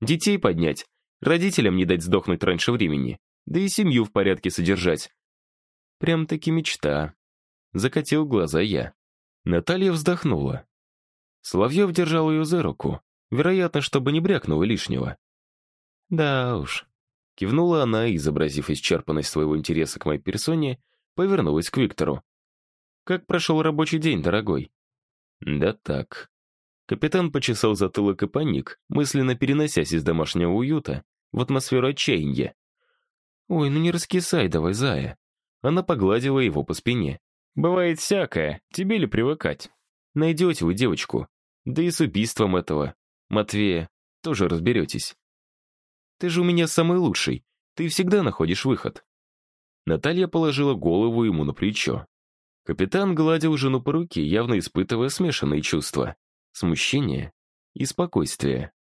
Детей поднять, родителям не дать сдохнуть раньше времени, да и семью в порядке содержать. Прям-таки мечта. Закатил глаза я. Наталья вздохнула. Соловьев держал ее за руку, вероятно, чтобы не брякнуло лишнего. «Да уж». Кивнула она, изобразив исчерпанность своего интереса к моей персоне, повернулась к Виктору. «Как прошел рабочий день, дорогой?» «Да так». Капитан почесал затылок и паник, мысленно переносясь из домашнего уюта в атмосферу отчаяния. «Ой, ну не раскисай давай, зая». Она погладила его по спине. «Бывает всякое, тебе ли привыкать? Найдете вы девочку. Да и с убийством этого, Матвея, тоже разберетесь. Ты же у меня самый лучший, ты всегда находишь выход». Наталья положила голову ему на плечо. Капитан гладил жену по руке, явно испытывая смешанные чувства. Смущение и спокойствие.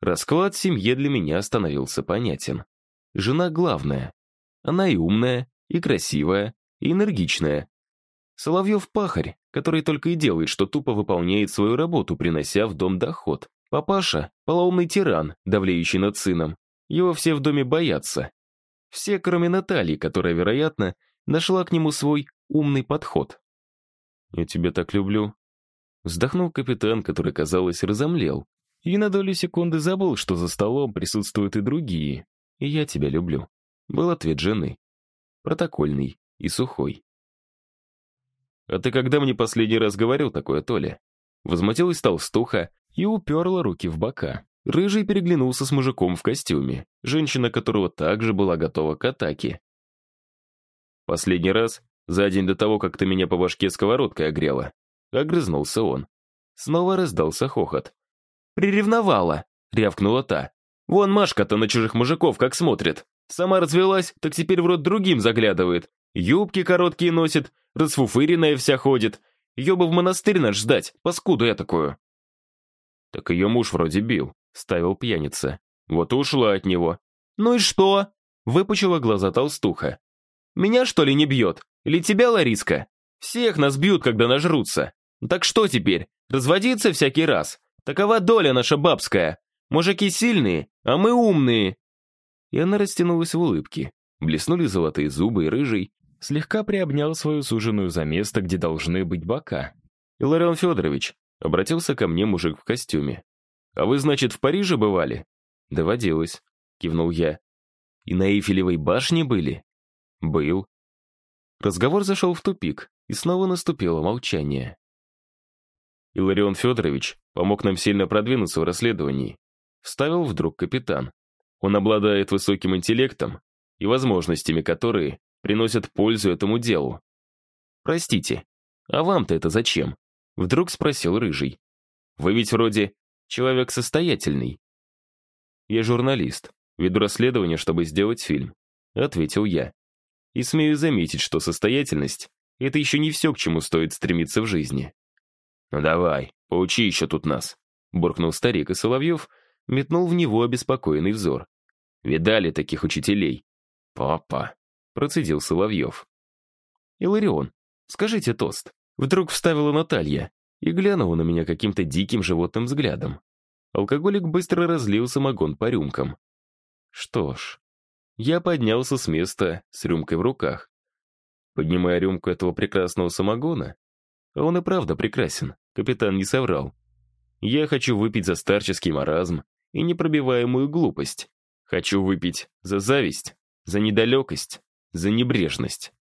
Расклад в семье для меня становился понятен. Жена главная. Она и умная, и красивая, и энергичная. Соловьев пахарь, который только и делает, что тупо выполняет свою работу, принося в дом доход. Папаша — полоумный тиран, давлеющий над сыном. Его все в доме боятся. Все, кроме Натальи, которая, вероятно, нашла к нему свой умный подход. «Я тебя так люблю», — вздохнул капитан, который, казалось, разомлел, и на долю секунды забыл, что за столом присутствуют и другие. «И я тебя люблю», — был ответ жены. Протокольный и сухой. «А ты когда мне последний раз говорил такое, Толя?» Возмутилась толстуха и уперла руки в бока. Рыжий переглянулся с мужиком в костюме, женщина которого также была готова к атаке. «Последний раз, за день до того, как ты меня по башке сковородкой огрела», огрызнулся он. Снова раздался хохот. «Приревновала!» — рявкнула та. «Вон Машка-то на чужих мужиков как смотрит. Сама развелась, так теперь в рот другим заглядывает. Юбки короткие носит, расфуфыренная вся ходит. Ее бы в монастырь наш ждать, паскуду я такую». «Так ее муж вроде бил», — ставил пьяница. «Вот ушла от него». «Ну и что?» — выпучила глаза толстуха. «Меня, что ли, не бьет? Или тебя, Лариска? Всех нас бьют, когда нажрутся. Так что теперь, разводиться всякий раз? Такова доля наша бабская. Мужики сильные, а мы умные». И она растянулась в улыбке. Блеснули золотые зубы, и рыжий слегка приобнял свою суженую за место, где должны быть бока. «Иларион Федорович», — обратился ко мне мужик в костюме. «А вы, значит, в Париже бывали?» «Доводилось», — кивнул я. «И на Эйфелевой башне были?» «Был». Разговор зашел в тупик, и снова наступило молчание. Иларион Федорович помог нам сильно продвинуться в расследовании. Вставил вдруг капитан. Он обладает высоким интеллектом и возможностями, которые приносят пользу этому делу. «Простите, а вам-то это зачем?» Вдруг спросил Рыжий. «Вы ведь вроде человек состоятельный». «Я журналист, веду расследование, чтобы сделать фильм», — ответил я. «И смею заметить, что состоятельность — это еще не все, к чему стоит стремиться в жизни». «Ну давай, поучи еще тут нас», — буркнул старик, и Соловьев метнул в него обеспокоенный взор. «Видали таких учителей?» «Папа», процедил Соловьев. «Иларион, скажите тост». Вдруг вставила Наталья и глянула на меня каким-то диким животным взглядом. Алкоголик быстро разлил самогон по рюмкам. Что ж, я поднялся с места с рюмкой в руках. Поднимая рюмку этого прекрасного самогона, а он и правда прекрасен, капитан не соврал. Я хочу выпить за старческий маразм и непробиваемую глупость. Хочу выпить за зависть, за недалекость, за небрежность.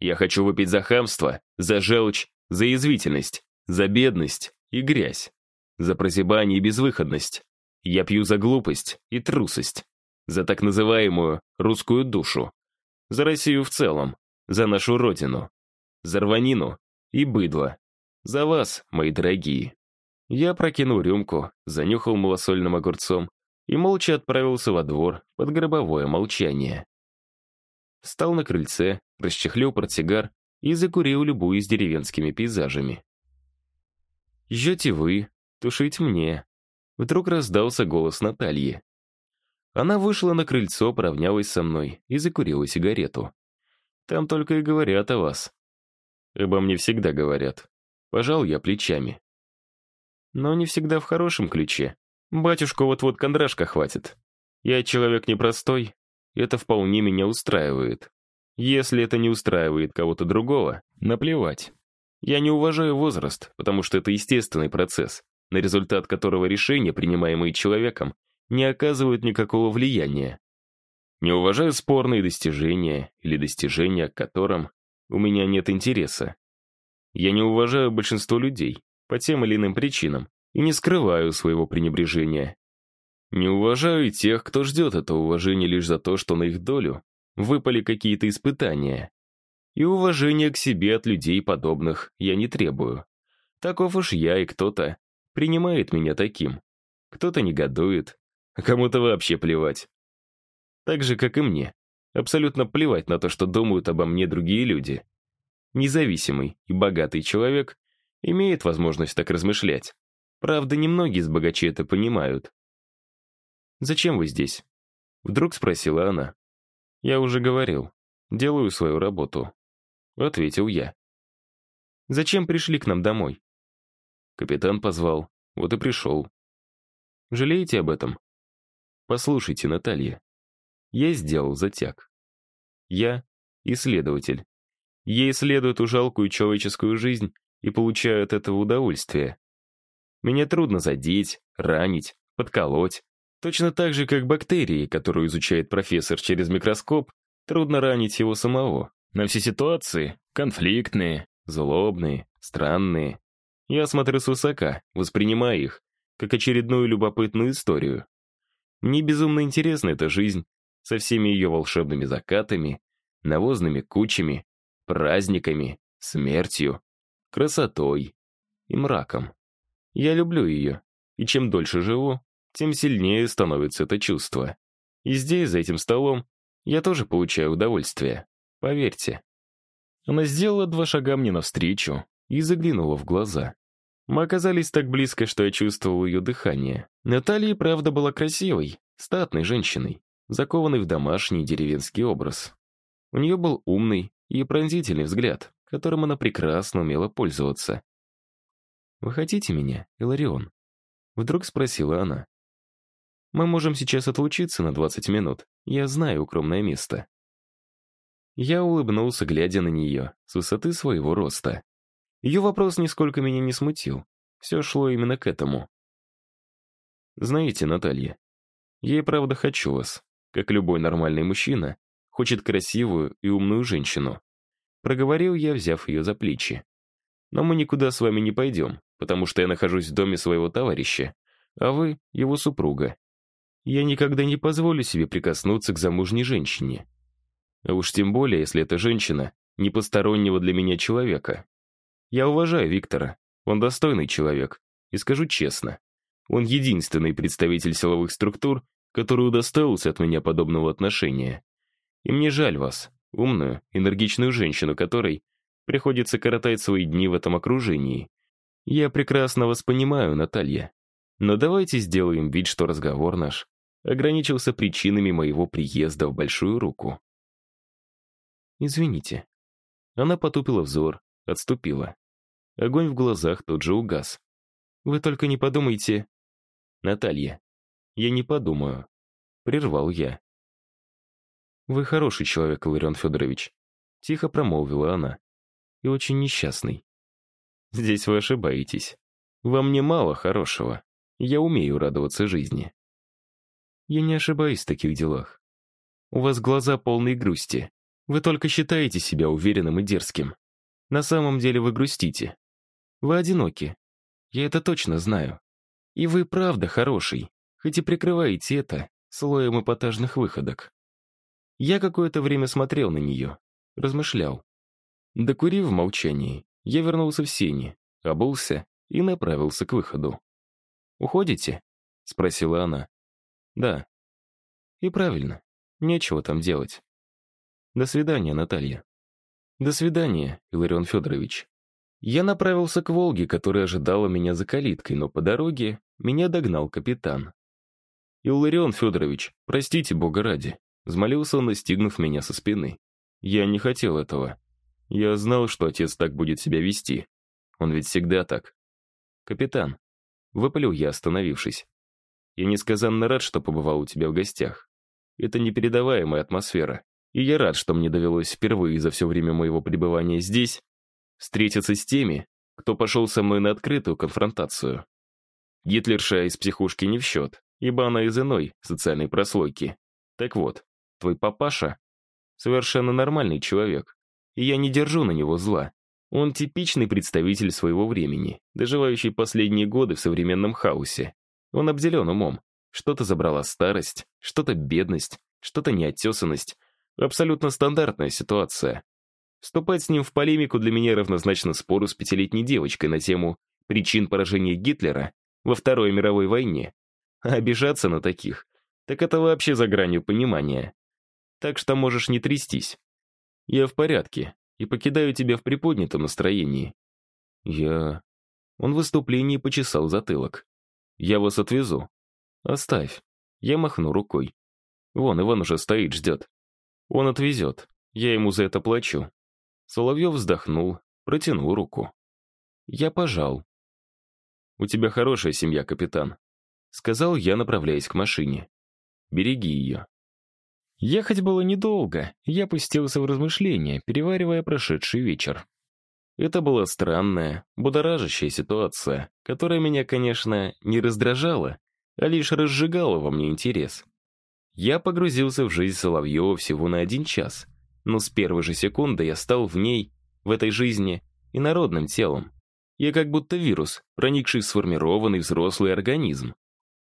Я хочу выпить за хамство, за желчь, за язвительность, за бедность и грязь, за прозябание и безвыходность. Я пью за глупость и трусость, за так называемую русскую душу, за Россию в целом, за нашу родину, за рванину и быдло, за вас, мои дорогие. Я прокинул рюмку, занюхал малосольным огурцом и молча отправился во двор под гробовое молчание. Встал на крыльце, расчехлил портсигар и закурил, любуясь деревенскими пейзажами. «Жжете вы, тушить мне», — вдруг раздался голос Натальи. Она вышла на крыльцо, поравнялась со мной и закурила сигарету. «Там только и говорят о вас». «Обо мне всегда говорят». Пожал я плечами. Но не всегда в хорошем ключе. Батюшку вот-вот кондрашка хватит. Я человек непростой, это вполне меня устраивает. Если это не устраивает кого-то другого, наплевать. Я не уважаю возраст, потому что это естественный процесс, на результат которого решения, принимаемые человеком, не оказывают никакого влияния. Не уважаю спорные достижения или достижения, к которым у меня нет интереса. Я не уважаю большинство людей по тем или иным причинам и не скрываю своего пренебрежения. Не уважаю и тех, кто ждет это уважение лишь за то, что на их долю выпали какие-то испытания. И уважения к себе от людей подобных я не требую. Таков уж я, и кто-то принимает меня таким. Кто-то негодует, а кому-то вообще плевать. Так же, как и мне. Абсолютно плевать на то, что думают обо мне другие люди. Независимый и богатый человек имеет возможность так размышлять. Правда, немногие из богачей это понимают. «Зачем вы здесь?» Вдруг спросила она. «Я уже говорил. Делаю свою работу». Ответил я. «Зачем пришли к нам домой?» Капитан позвал. Вот и пришел. «Жалеете об этом?» «Послушайте, Наталья. Я сделал затяг. Я — исследователь. Я исследую эту жалкую человеческую жизнь и получаю от этого удовольствие. Меня трудно задеть, ранить, подколоть, Точно так же, как бактерии, которую изучает профессор через микроскоп, трудно ранить его самого. На все ситуации — конфликтные, злобные, странные. Я смотрю свысока, воспринимая их, как очередную любопытную историю. Мне безумно интересна эта жизнь со всеми ее волшебными закатами, навозными кучами, праздниками, смертью, красотой и мраком. Я люблю ее, и чем дольше живу, тем сильнее становится это чувство. И здесь, за этим столом, я тоже получаю удовольствие. Поверьте. Она сделала два шага мне навстречу и заглянула в глаза. Мы оказались так близко, что я чувствовал ее дыхание. Наталья, правда, была красивой, статной женщиной, закованной в домашний деревенский образ. У нее был умный и пронзительный взгляд, которым она прекрасно умела пользоваться. «Вы хотите меня, Иларион?» Вдруг спросила она. Мы можем сейчас отлучиться на 20 минут. Я знаю укромное место». Я улыбнулся, глядя на нее, с высоты своего роста. Ее вопрос нисколько меня не смутил. Все шло именно к этому. «Знаете, Наталья, я и правда хочу вас, как любой нормальный мужчина, хочет красивую и умную женщину». Проговорил я, взяв ее за плечи. «Но мы никуда с вами не пойдем, потому что я нахожусь в доме своего товарища, а вы — его супруга. Я никогда не позволю себе прикоснуться к замужней женщине. А уж тем более, если эта женщина не постороннего для меня человека. Я уважаю Виктора, он достойный человек, и скажу честно, он единственный представитель силовых структур, который удостоился от меня подобного отношения. И мне жаль вас, умную, энергичную женщину, которой приходится коротать свои дни в этом окружении. Я прекрасно вас понимаю, Наталья. Но давайте сделаем вид, что разговор наш ограничился причинами моего приезда в Большую Руку. «Извините». Она потупила взор, отступила. Огонь в глазах тут же угас. «Вы только не подумайте...» «Наталья, я не подумаю», — прервал я. «Вы хороший человек, Иларион Федорович», — тихо промолвила она. «И очень несчастный». «Здесь вы ошибаетесь. Во мне мало хорошего. Я умею радоваться жизни». Я не ошибаюсь в таких делах. У вас глаза полные грусти. Вы только считаете себя уверенным и дерзким. На самом деле вы грустите. Вы одиноки. Я это точно знаю. И вы правда хороший, хоть и прикрываете это слоем эпатажных выходок. Я какое-то время смотрел на нее, размышлял. Докурив в молчании, я вернулся в сени, обулся и направился к выходу. «Уходите?» — спросила она. Да. И правильно. Нечего там делать. До свидания, Наталья. До свидания, Иларион Федорович. Я направился к «Волге», которая ожидала меня за калиткой, но по дороге меня догнал капитан. «Илларион Федорович, простите, бога ради», — взмолился он, настигнув меня со спины. «Я не хотел этого. Я знал, что отец так будет себя вести. Он ведь всегда так». «Капитан», — выпалил я, остановившись. «Я несказанно рад, что побывал у тебя в гостях. Это непередаваемая атмосфера, и я рад, что мне довелось впервые за все время моего пребывания здесь встретиться с теми, кто пошел со мной на открытую конфронтацию. Гитлерша из психушки не в счет, ибо она из иной социальной прослойки. Так вот, твой папаша — совершенно нормальный человек, и я не держу на него зла. Он типичный представитель своего времени, доживающий последние годы в современном хаосе. Он обделен умом. Что-то забрала старость, что-то бедность, что-то неотесанность. Абсолютно стандартная ситуация. Вступать с ним в полемику для меня равнозначно спору с пятилетней девочкой на тему причин поражения Гитлера во Второй мировой войне. А обижаться на таких, так это вообще за гранью понимания. Так что можешь не трястись. Я в порядке и покидаю тебя в приподнятом настроении. Я... Он в выступлении почесал затылок. Я вас отвезу. Оставь. Я махну рукой. Вон, Иван уже стоит, ждет. Он отвезет. Я ему за это плачу. Соловьев вздохнул, протянул руку. Я пожал. «У тебя хорошая семья, капитан сказал я, направляясь к машине. «Береги ее». Ехать было недолго, я пустился в размышления, переваривая прошедший вечер. Это была странная, будоражащая ситуация, которая меня, конечно, не раздражала, а лишь разжигала во мне интерес. Я погрузился в жизнь Соловьева всего на один час, но с первой же секунды я стал в ней, в этой жизни, инородным телом. Я как будто вирус, проникший в сформированный взрослый организм.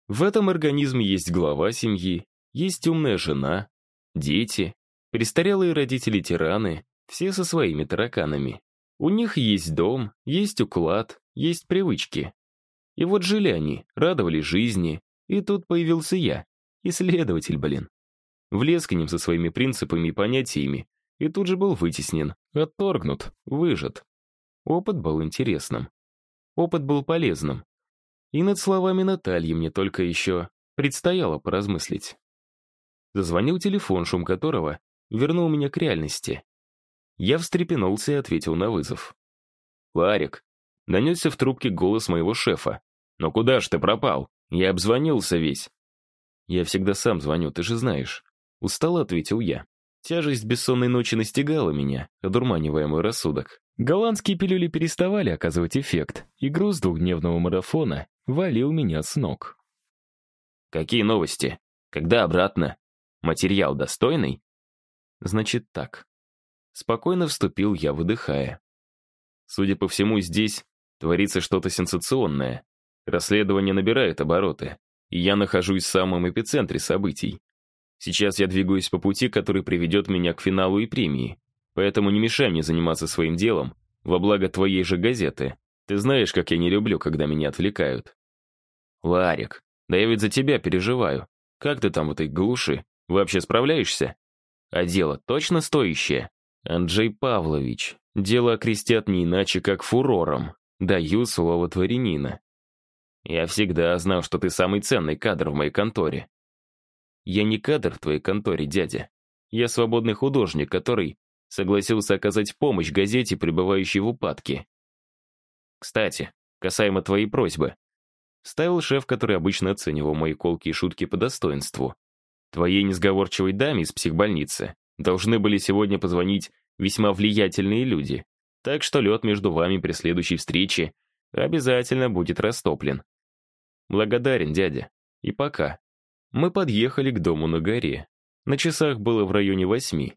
В этом организме есть глава семьи, есть умная жена, дети, престарелые родители-тираны, все со своими тараканами. У них есть дом, есть уклад, есть привычки. И вот жили они, радовали жизни, и тут появился я, исследователь, блин. Влез к ним со своими принципами и понятиями, и тут же был вытеснен, отторгнут, выжат. Опыт был интересным. Опыт был полезным. И над словами Натальи мне только еще предстояло поразмыслить. Зазвонил телефон, шум которого вернул меня к реальности. Я встрепенулся и ответил на вызов. «Ларик», — донесся в трубке голос моего шефа. «Но куда ж ты пропал? Я обзвонился весь». «Я всегда сам звоню, ты же знаешь». Устало ответил я. Тяжесть бессонной ночи настигала меня, одурманивая мой рассудок. Голландские пилюли переставали оказывать эффект, и груз двухдневного марафона валил меня с ног. «Какие новости? Когда обратно? Материал достойный?» «Значит так». Спокойно вступил я, выдыхая. Судя по всему, здесь творится что-то сенсационное. Расследование набирает обороты, и я нахожусь в самом эпицентре событий. Сейчас я двигаюсь по пути, который приведет меня к финалу и премии. Поэтому не мешай мне заниматься своим делом во благо твоей же газеты. Ты знаешь, как я не люблю, когда меня отвлекают. Ларик, да я ведь за тебя переживаю. Как ты там в этой глуши? Вообще справляешься? А дело точно стоящее? Анджей Павлович, дело окрестят не иначе, как фурором. Даю слово творенина. Я всегда знал, что ты самый ценный кадр в моей конторе. Я не кадр в твоей конторе, дядя. Я свободный художник, который согласился оказать помощь газете, пребывающей в упадке. Кстати, касаемо твоей просьбы. Ставил шеф, который обычно оценивал мои колки и шутки по достоинству. Твоей несговорчивой даме из психбольницы должны были сегодня позвонить весьма влиятельные люди, так что лед между вами при следующей встрече обязательно будет растоплен. Благодарен, дядя. И пока. Мы подъехали к дому на горе. На часах было в районе восьми.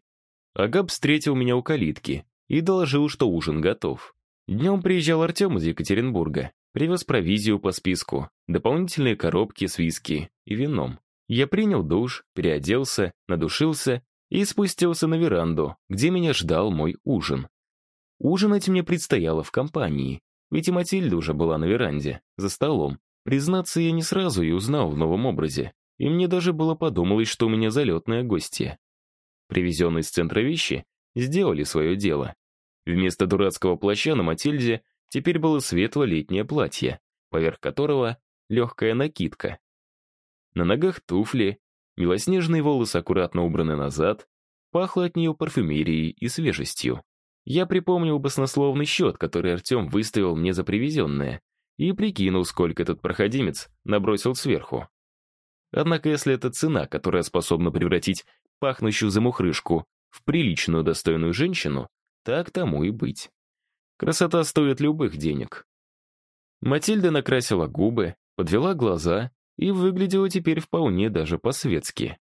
Агаб встретил меня у калитки и доложил, что ужин готов. Днем приезжал Артем из Екатеринбурга, привез провизию по списку, дополнительные коробки с виски и вином. Я принял душ, переоделся, надушился и спустился на веранду, где меня ждал мой ужин. Ужинать мне предстояло в компании, ведь и Матильда уже была на веранде, за столом. Признаться, я не сразу и узнал в новом образе. и мне даже было подумалось, что у меня залетная гостья. Привезенные из центра вещи сделали свое дело. Вместо дурацкого плаща на Матильде теперь было светло-летнее платье, поверх которого легкая накидка. На ногах туфли, белоснежные волосы аккуратно убраны назад, пахло от нее парфюмерией и свежестью. Я припомнил баснословный счет, который Артем выставил мне за привезенное, и прикинул, сколько этот проходимец набросил сверху. Однако если это цена, которая способна превратить пахнущую замухрышку в приличную достойную женщину, так тому и быть. Красота стоит любых денег. Матильда накрасила губы, подвела глаза и выглядела теперь вполне даже по-светски.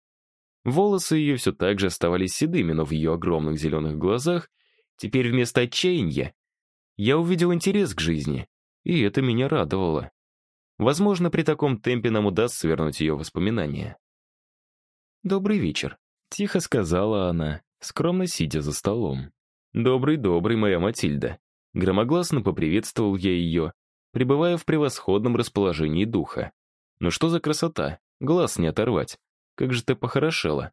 Волосы ее все так же оставались седыми, но в ее огромных зеленых глазах теперь вместо отчаяния я увидел интерес к жизни, и это меня радовало. Возможно, при таком темпе нам удастся вернуть ее воспоминания. «Добрый вечер», — тихо сказала она, скромно сидя за столом. «Добрый-добрый, моя Матильда». Громогласно поприветствовал я ее, пребывая в превосходном расположении духа. «Ну что за красота? Глаз не оторвать. Как же ты похорошела».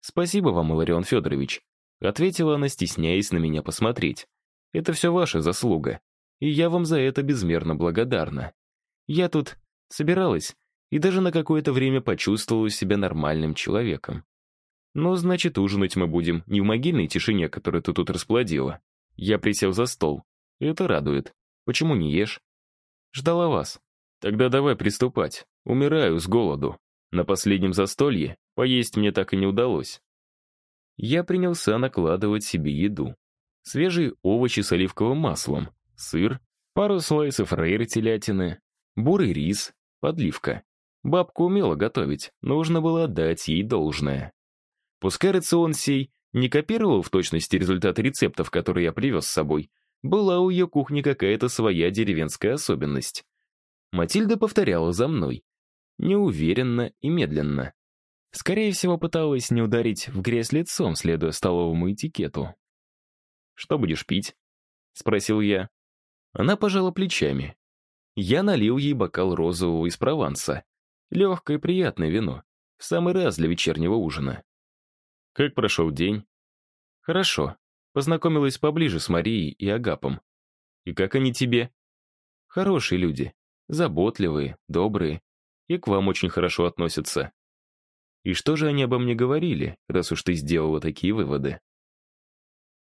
«Спасибо вам, Иларион Федорович», — ответила она, стесняясь на меня посмотреть. «Это все ваша заслуга, и я вам за это безмерно благодарна». Я тут собиралась и даже на какое-то время почувствовала себя нормальным человеком. Но, значит, ужинать мы будем не в могильной тишине, которую ты тут расплодила. Я присел за стол. Это радует. Почему не ешь? Ждала вас. Тогда давай приступать. Умираю с голоду. На последнем застолье поесть мне так и не удалось. Я принялся накладывать себе еду. Свежие овощи с оливковым маслом, сыр, пару слайсов рейр телятины, бурый рис, подливка. Бабка умела готовить, нужно было отдать ей должное. Пускай рацион сей не копировал в точности результаты рецептов, которые я привез с собой, была у ее кухни какая-то своя деревенская особенность. Матильда повторяла за мной. Неуверенно и медленно. Скорее всего, пыталась не ударить в грязь лицом, следуя столовому этикету. «Что будешь пить?» — спросил я. Она пожала плечами. Я налил ей бокал розового из Прованса. Легкое приятное вино. В самый раз для вечернего ужина. Как прошел день? Хорошо. Познакомилась поближе с Марией и Агапом. И как они тебе? Хорошие люди. Заботливые, добрые. И к вам очень хорошо относятся. И что же они обо мне говорили, раз уж ты сделала такие выводы?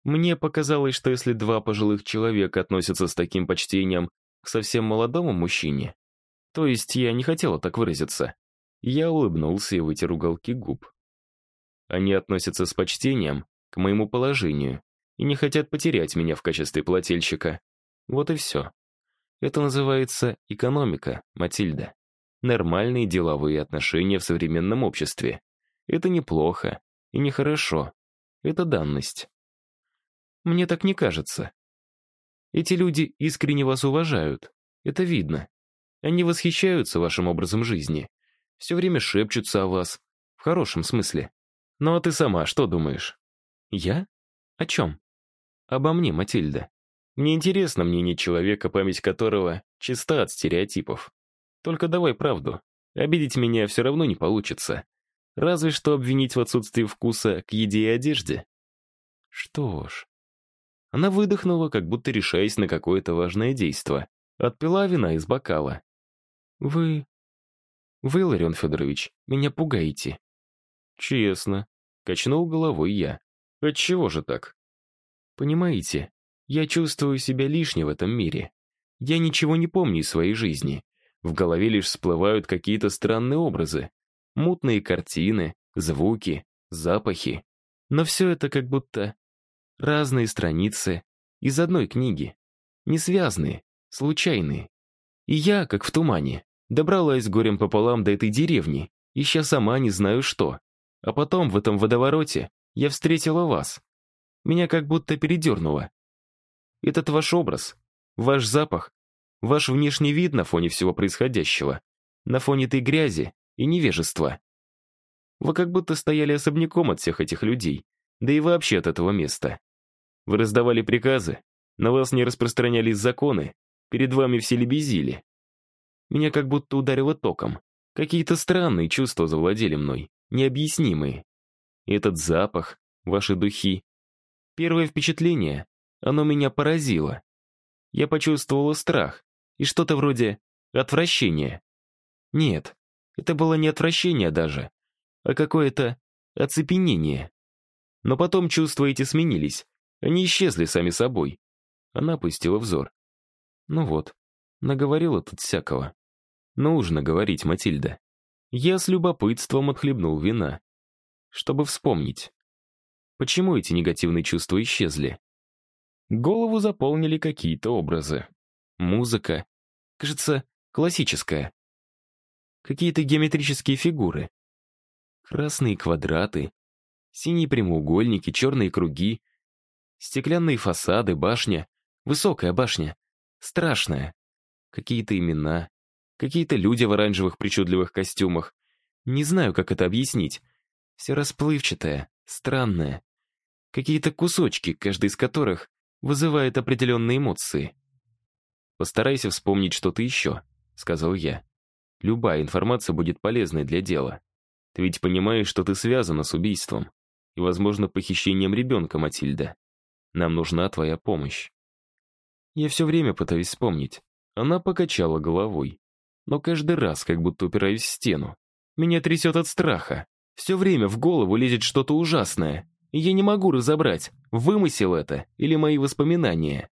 Мне показалось, что если два пожилых человека относятся с таким почтением к совсем молодому мужчине. То есть я не хотела так выразиться. Я улыбнулся и вытер уголки губ. Они относятся с почтением к моему положению и не хотят потерять меня в качестве плательщика. Вот и все. Это называется экономика, Матильда. Нормальные деловые отношения в современном обществе. Это неплохо и нехорошо. Это данность. Мне так не кажется. Эти люди искренне вас уважают. Это видно. Они восхищаются вашим образом жизни. Все время шепчутся о вас. В хорошем смысле. Ну а ты сама что думаешь? Я? О чем? Обо мне, Матильда. Мне интересно мнение человека, память которого чиста от стереотипов. Только давай правду. Обидеть меня все равно не получится. Разве что обвинить в отсутствии вкуса к еде и одежде. Что ж, она выдохнула, как будто решаясь на какое-то важное действо. Отпила вина из бокала. «Вы... вы, Ларион Федорович, меня пугаете». «Честно», — качнул головой я. «Отчего же так?» «Понимаете, я чувствую себя лишней в этом мире. Я ничего не помню из своей жизни. В голове лишь всплывают какие-то странные образы. Мутные картины, звуки, запахи. Но все это как будто Разные страницы из одной книги. Не связанные, случайные. И я, как в тумане, добралась горем пополам до этой деревни, ища сама не знаю что. А потом в этом водовороте я встретила вас. Меня как будто передернуло. Этот ваш образ, ваш запах, ваш внешний вид на фоне всего происходящего, на фоне этой грязи и невежества. Вы как будто стояли особняком от всех этих людей, да и вообще от этого места. Вы раздавали приказы, на вас не распространялись законы, перед вами все лебезили. Меня как будто ударило током, Какие-то странные чувства завладели мной, необъяснимые. Этот запах, ваши духи. Первое впечатление, оно меня поразило. Я почувствовала страх и что-то вроде отвращения. Нет, это было не отвращение даже, а какое-то оцепенение. Но потом чувства эти сменились, они исчезли сами собой. Она опустила взор. Ну вот, наговорила тут всякого. Нужно говорить, Матильда. Я с любопытством отхлебнул вина, чтобы вспомнить. Почему эти негативные чувства исчезли? Голову заполнили какие-то образы. Музыка. Кажется, классическая. Какие-то геометрические фигуры. Красные квадраты, синие прямоугольники, черные круги, стеклянные фасады, башня, высокая башня, страшная. Какие-то имена, какие-то люди в оранжевых причудливых костюмах. Не знаю, как это объяснить. Все расплывчатое, странное. Какие-то кусочки, каждый из которых вызывает определенные эмоции. «Постарайся вспомнить что-то еще», — сказал я. «Любая информация будет полезной для дела. Ты ведь понимаешь, что ты связана с убийством и, возможно, похищением ребенка, Матильда. Нам нужна твоя помощь». Я все время пытаюсь вспомнить. Она покачала головой. Но каждый раз, как будто упираюсь в стену. Меня трясет от страха. Все время в голову лезет что-то ужасное. И я не могу разобрать, вымысел это или мои воспоминания.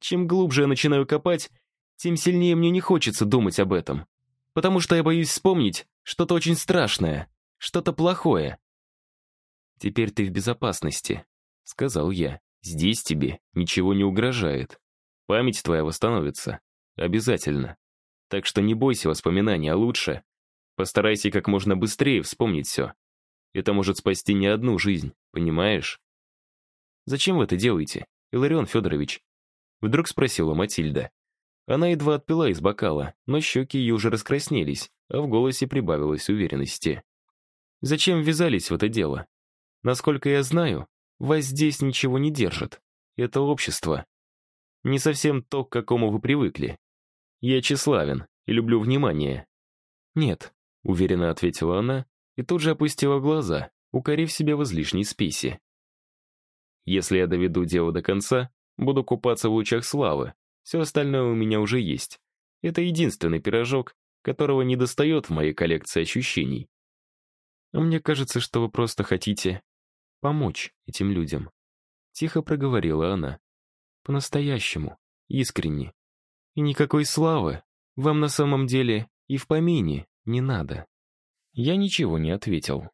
Чем глубже я начинаю копать, тем сильнее мне не хочется думать об этом. Потому что я боюсь вспомнить что-то очень страшное, что-то плохое. «Теперь ты в безопасности», — сказал я. «Здесь тебе ничего не угрожает. Память твоя восстановится. Обязательно. Так что не бойся воспоминаний, а лучше постарайся как можно быстрее вспомнить все. Это может спасти не одну жизнь, понимаешь? «Зачем вы это делаете, Иларион Федорович?» Вдруг спросила Матильда. Она едва отпила из бокала, но щеки ее уже раскраснелись, а в голосе прибавилось уверенности. «Зачем ввязались в это дело? Насколько я знаю, вас здесь ничего не держит. Это общество. Не совсем то, к какому вы привыкли. Я тщеславен и люблю внимание». «Нет», — уверенно ответила она и тут же опустила глаза, укорив себя в излишней спеси. «Если я доведу дело до конца, буду купаться в лучах славы. Все остальное у меня уже есть. Это единственный пирожок, которого не достает в моей коллекции ощущений. Мне кажется, что вы просто хотите помочь этим людям. Тихо проговорила она. По-настоящему, искренне. И никакой славы вам на самом деле и в помине не надо. Я ничего не ответил.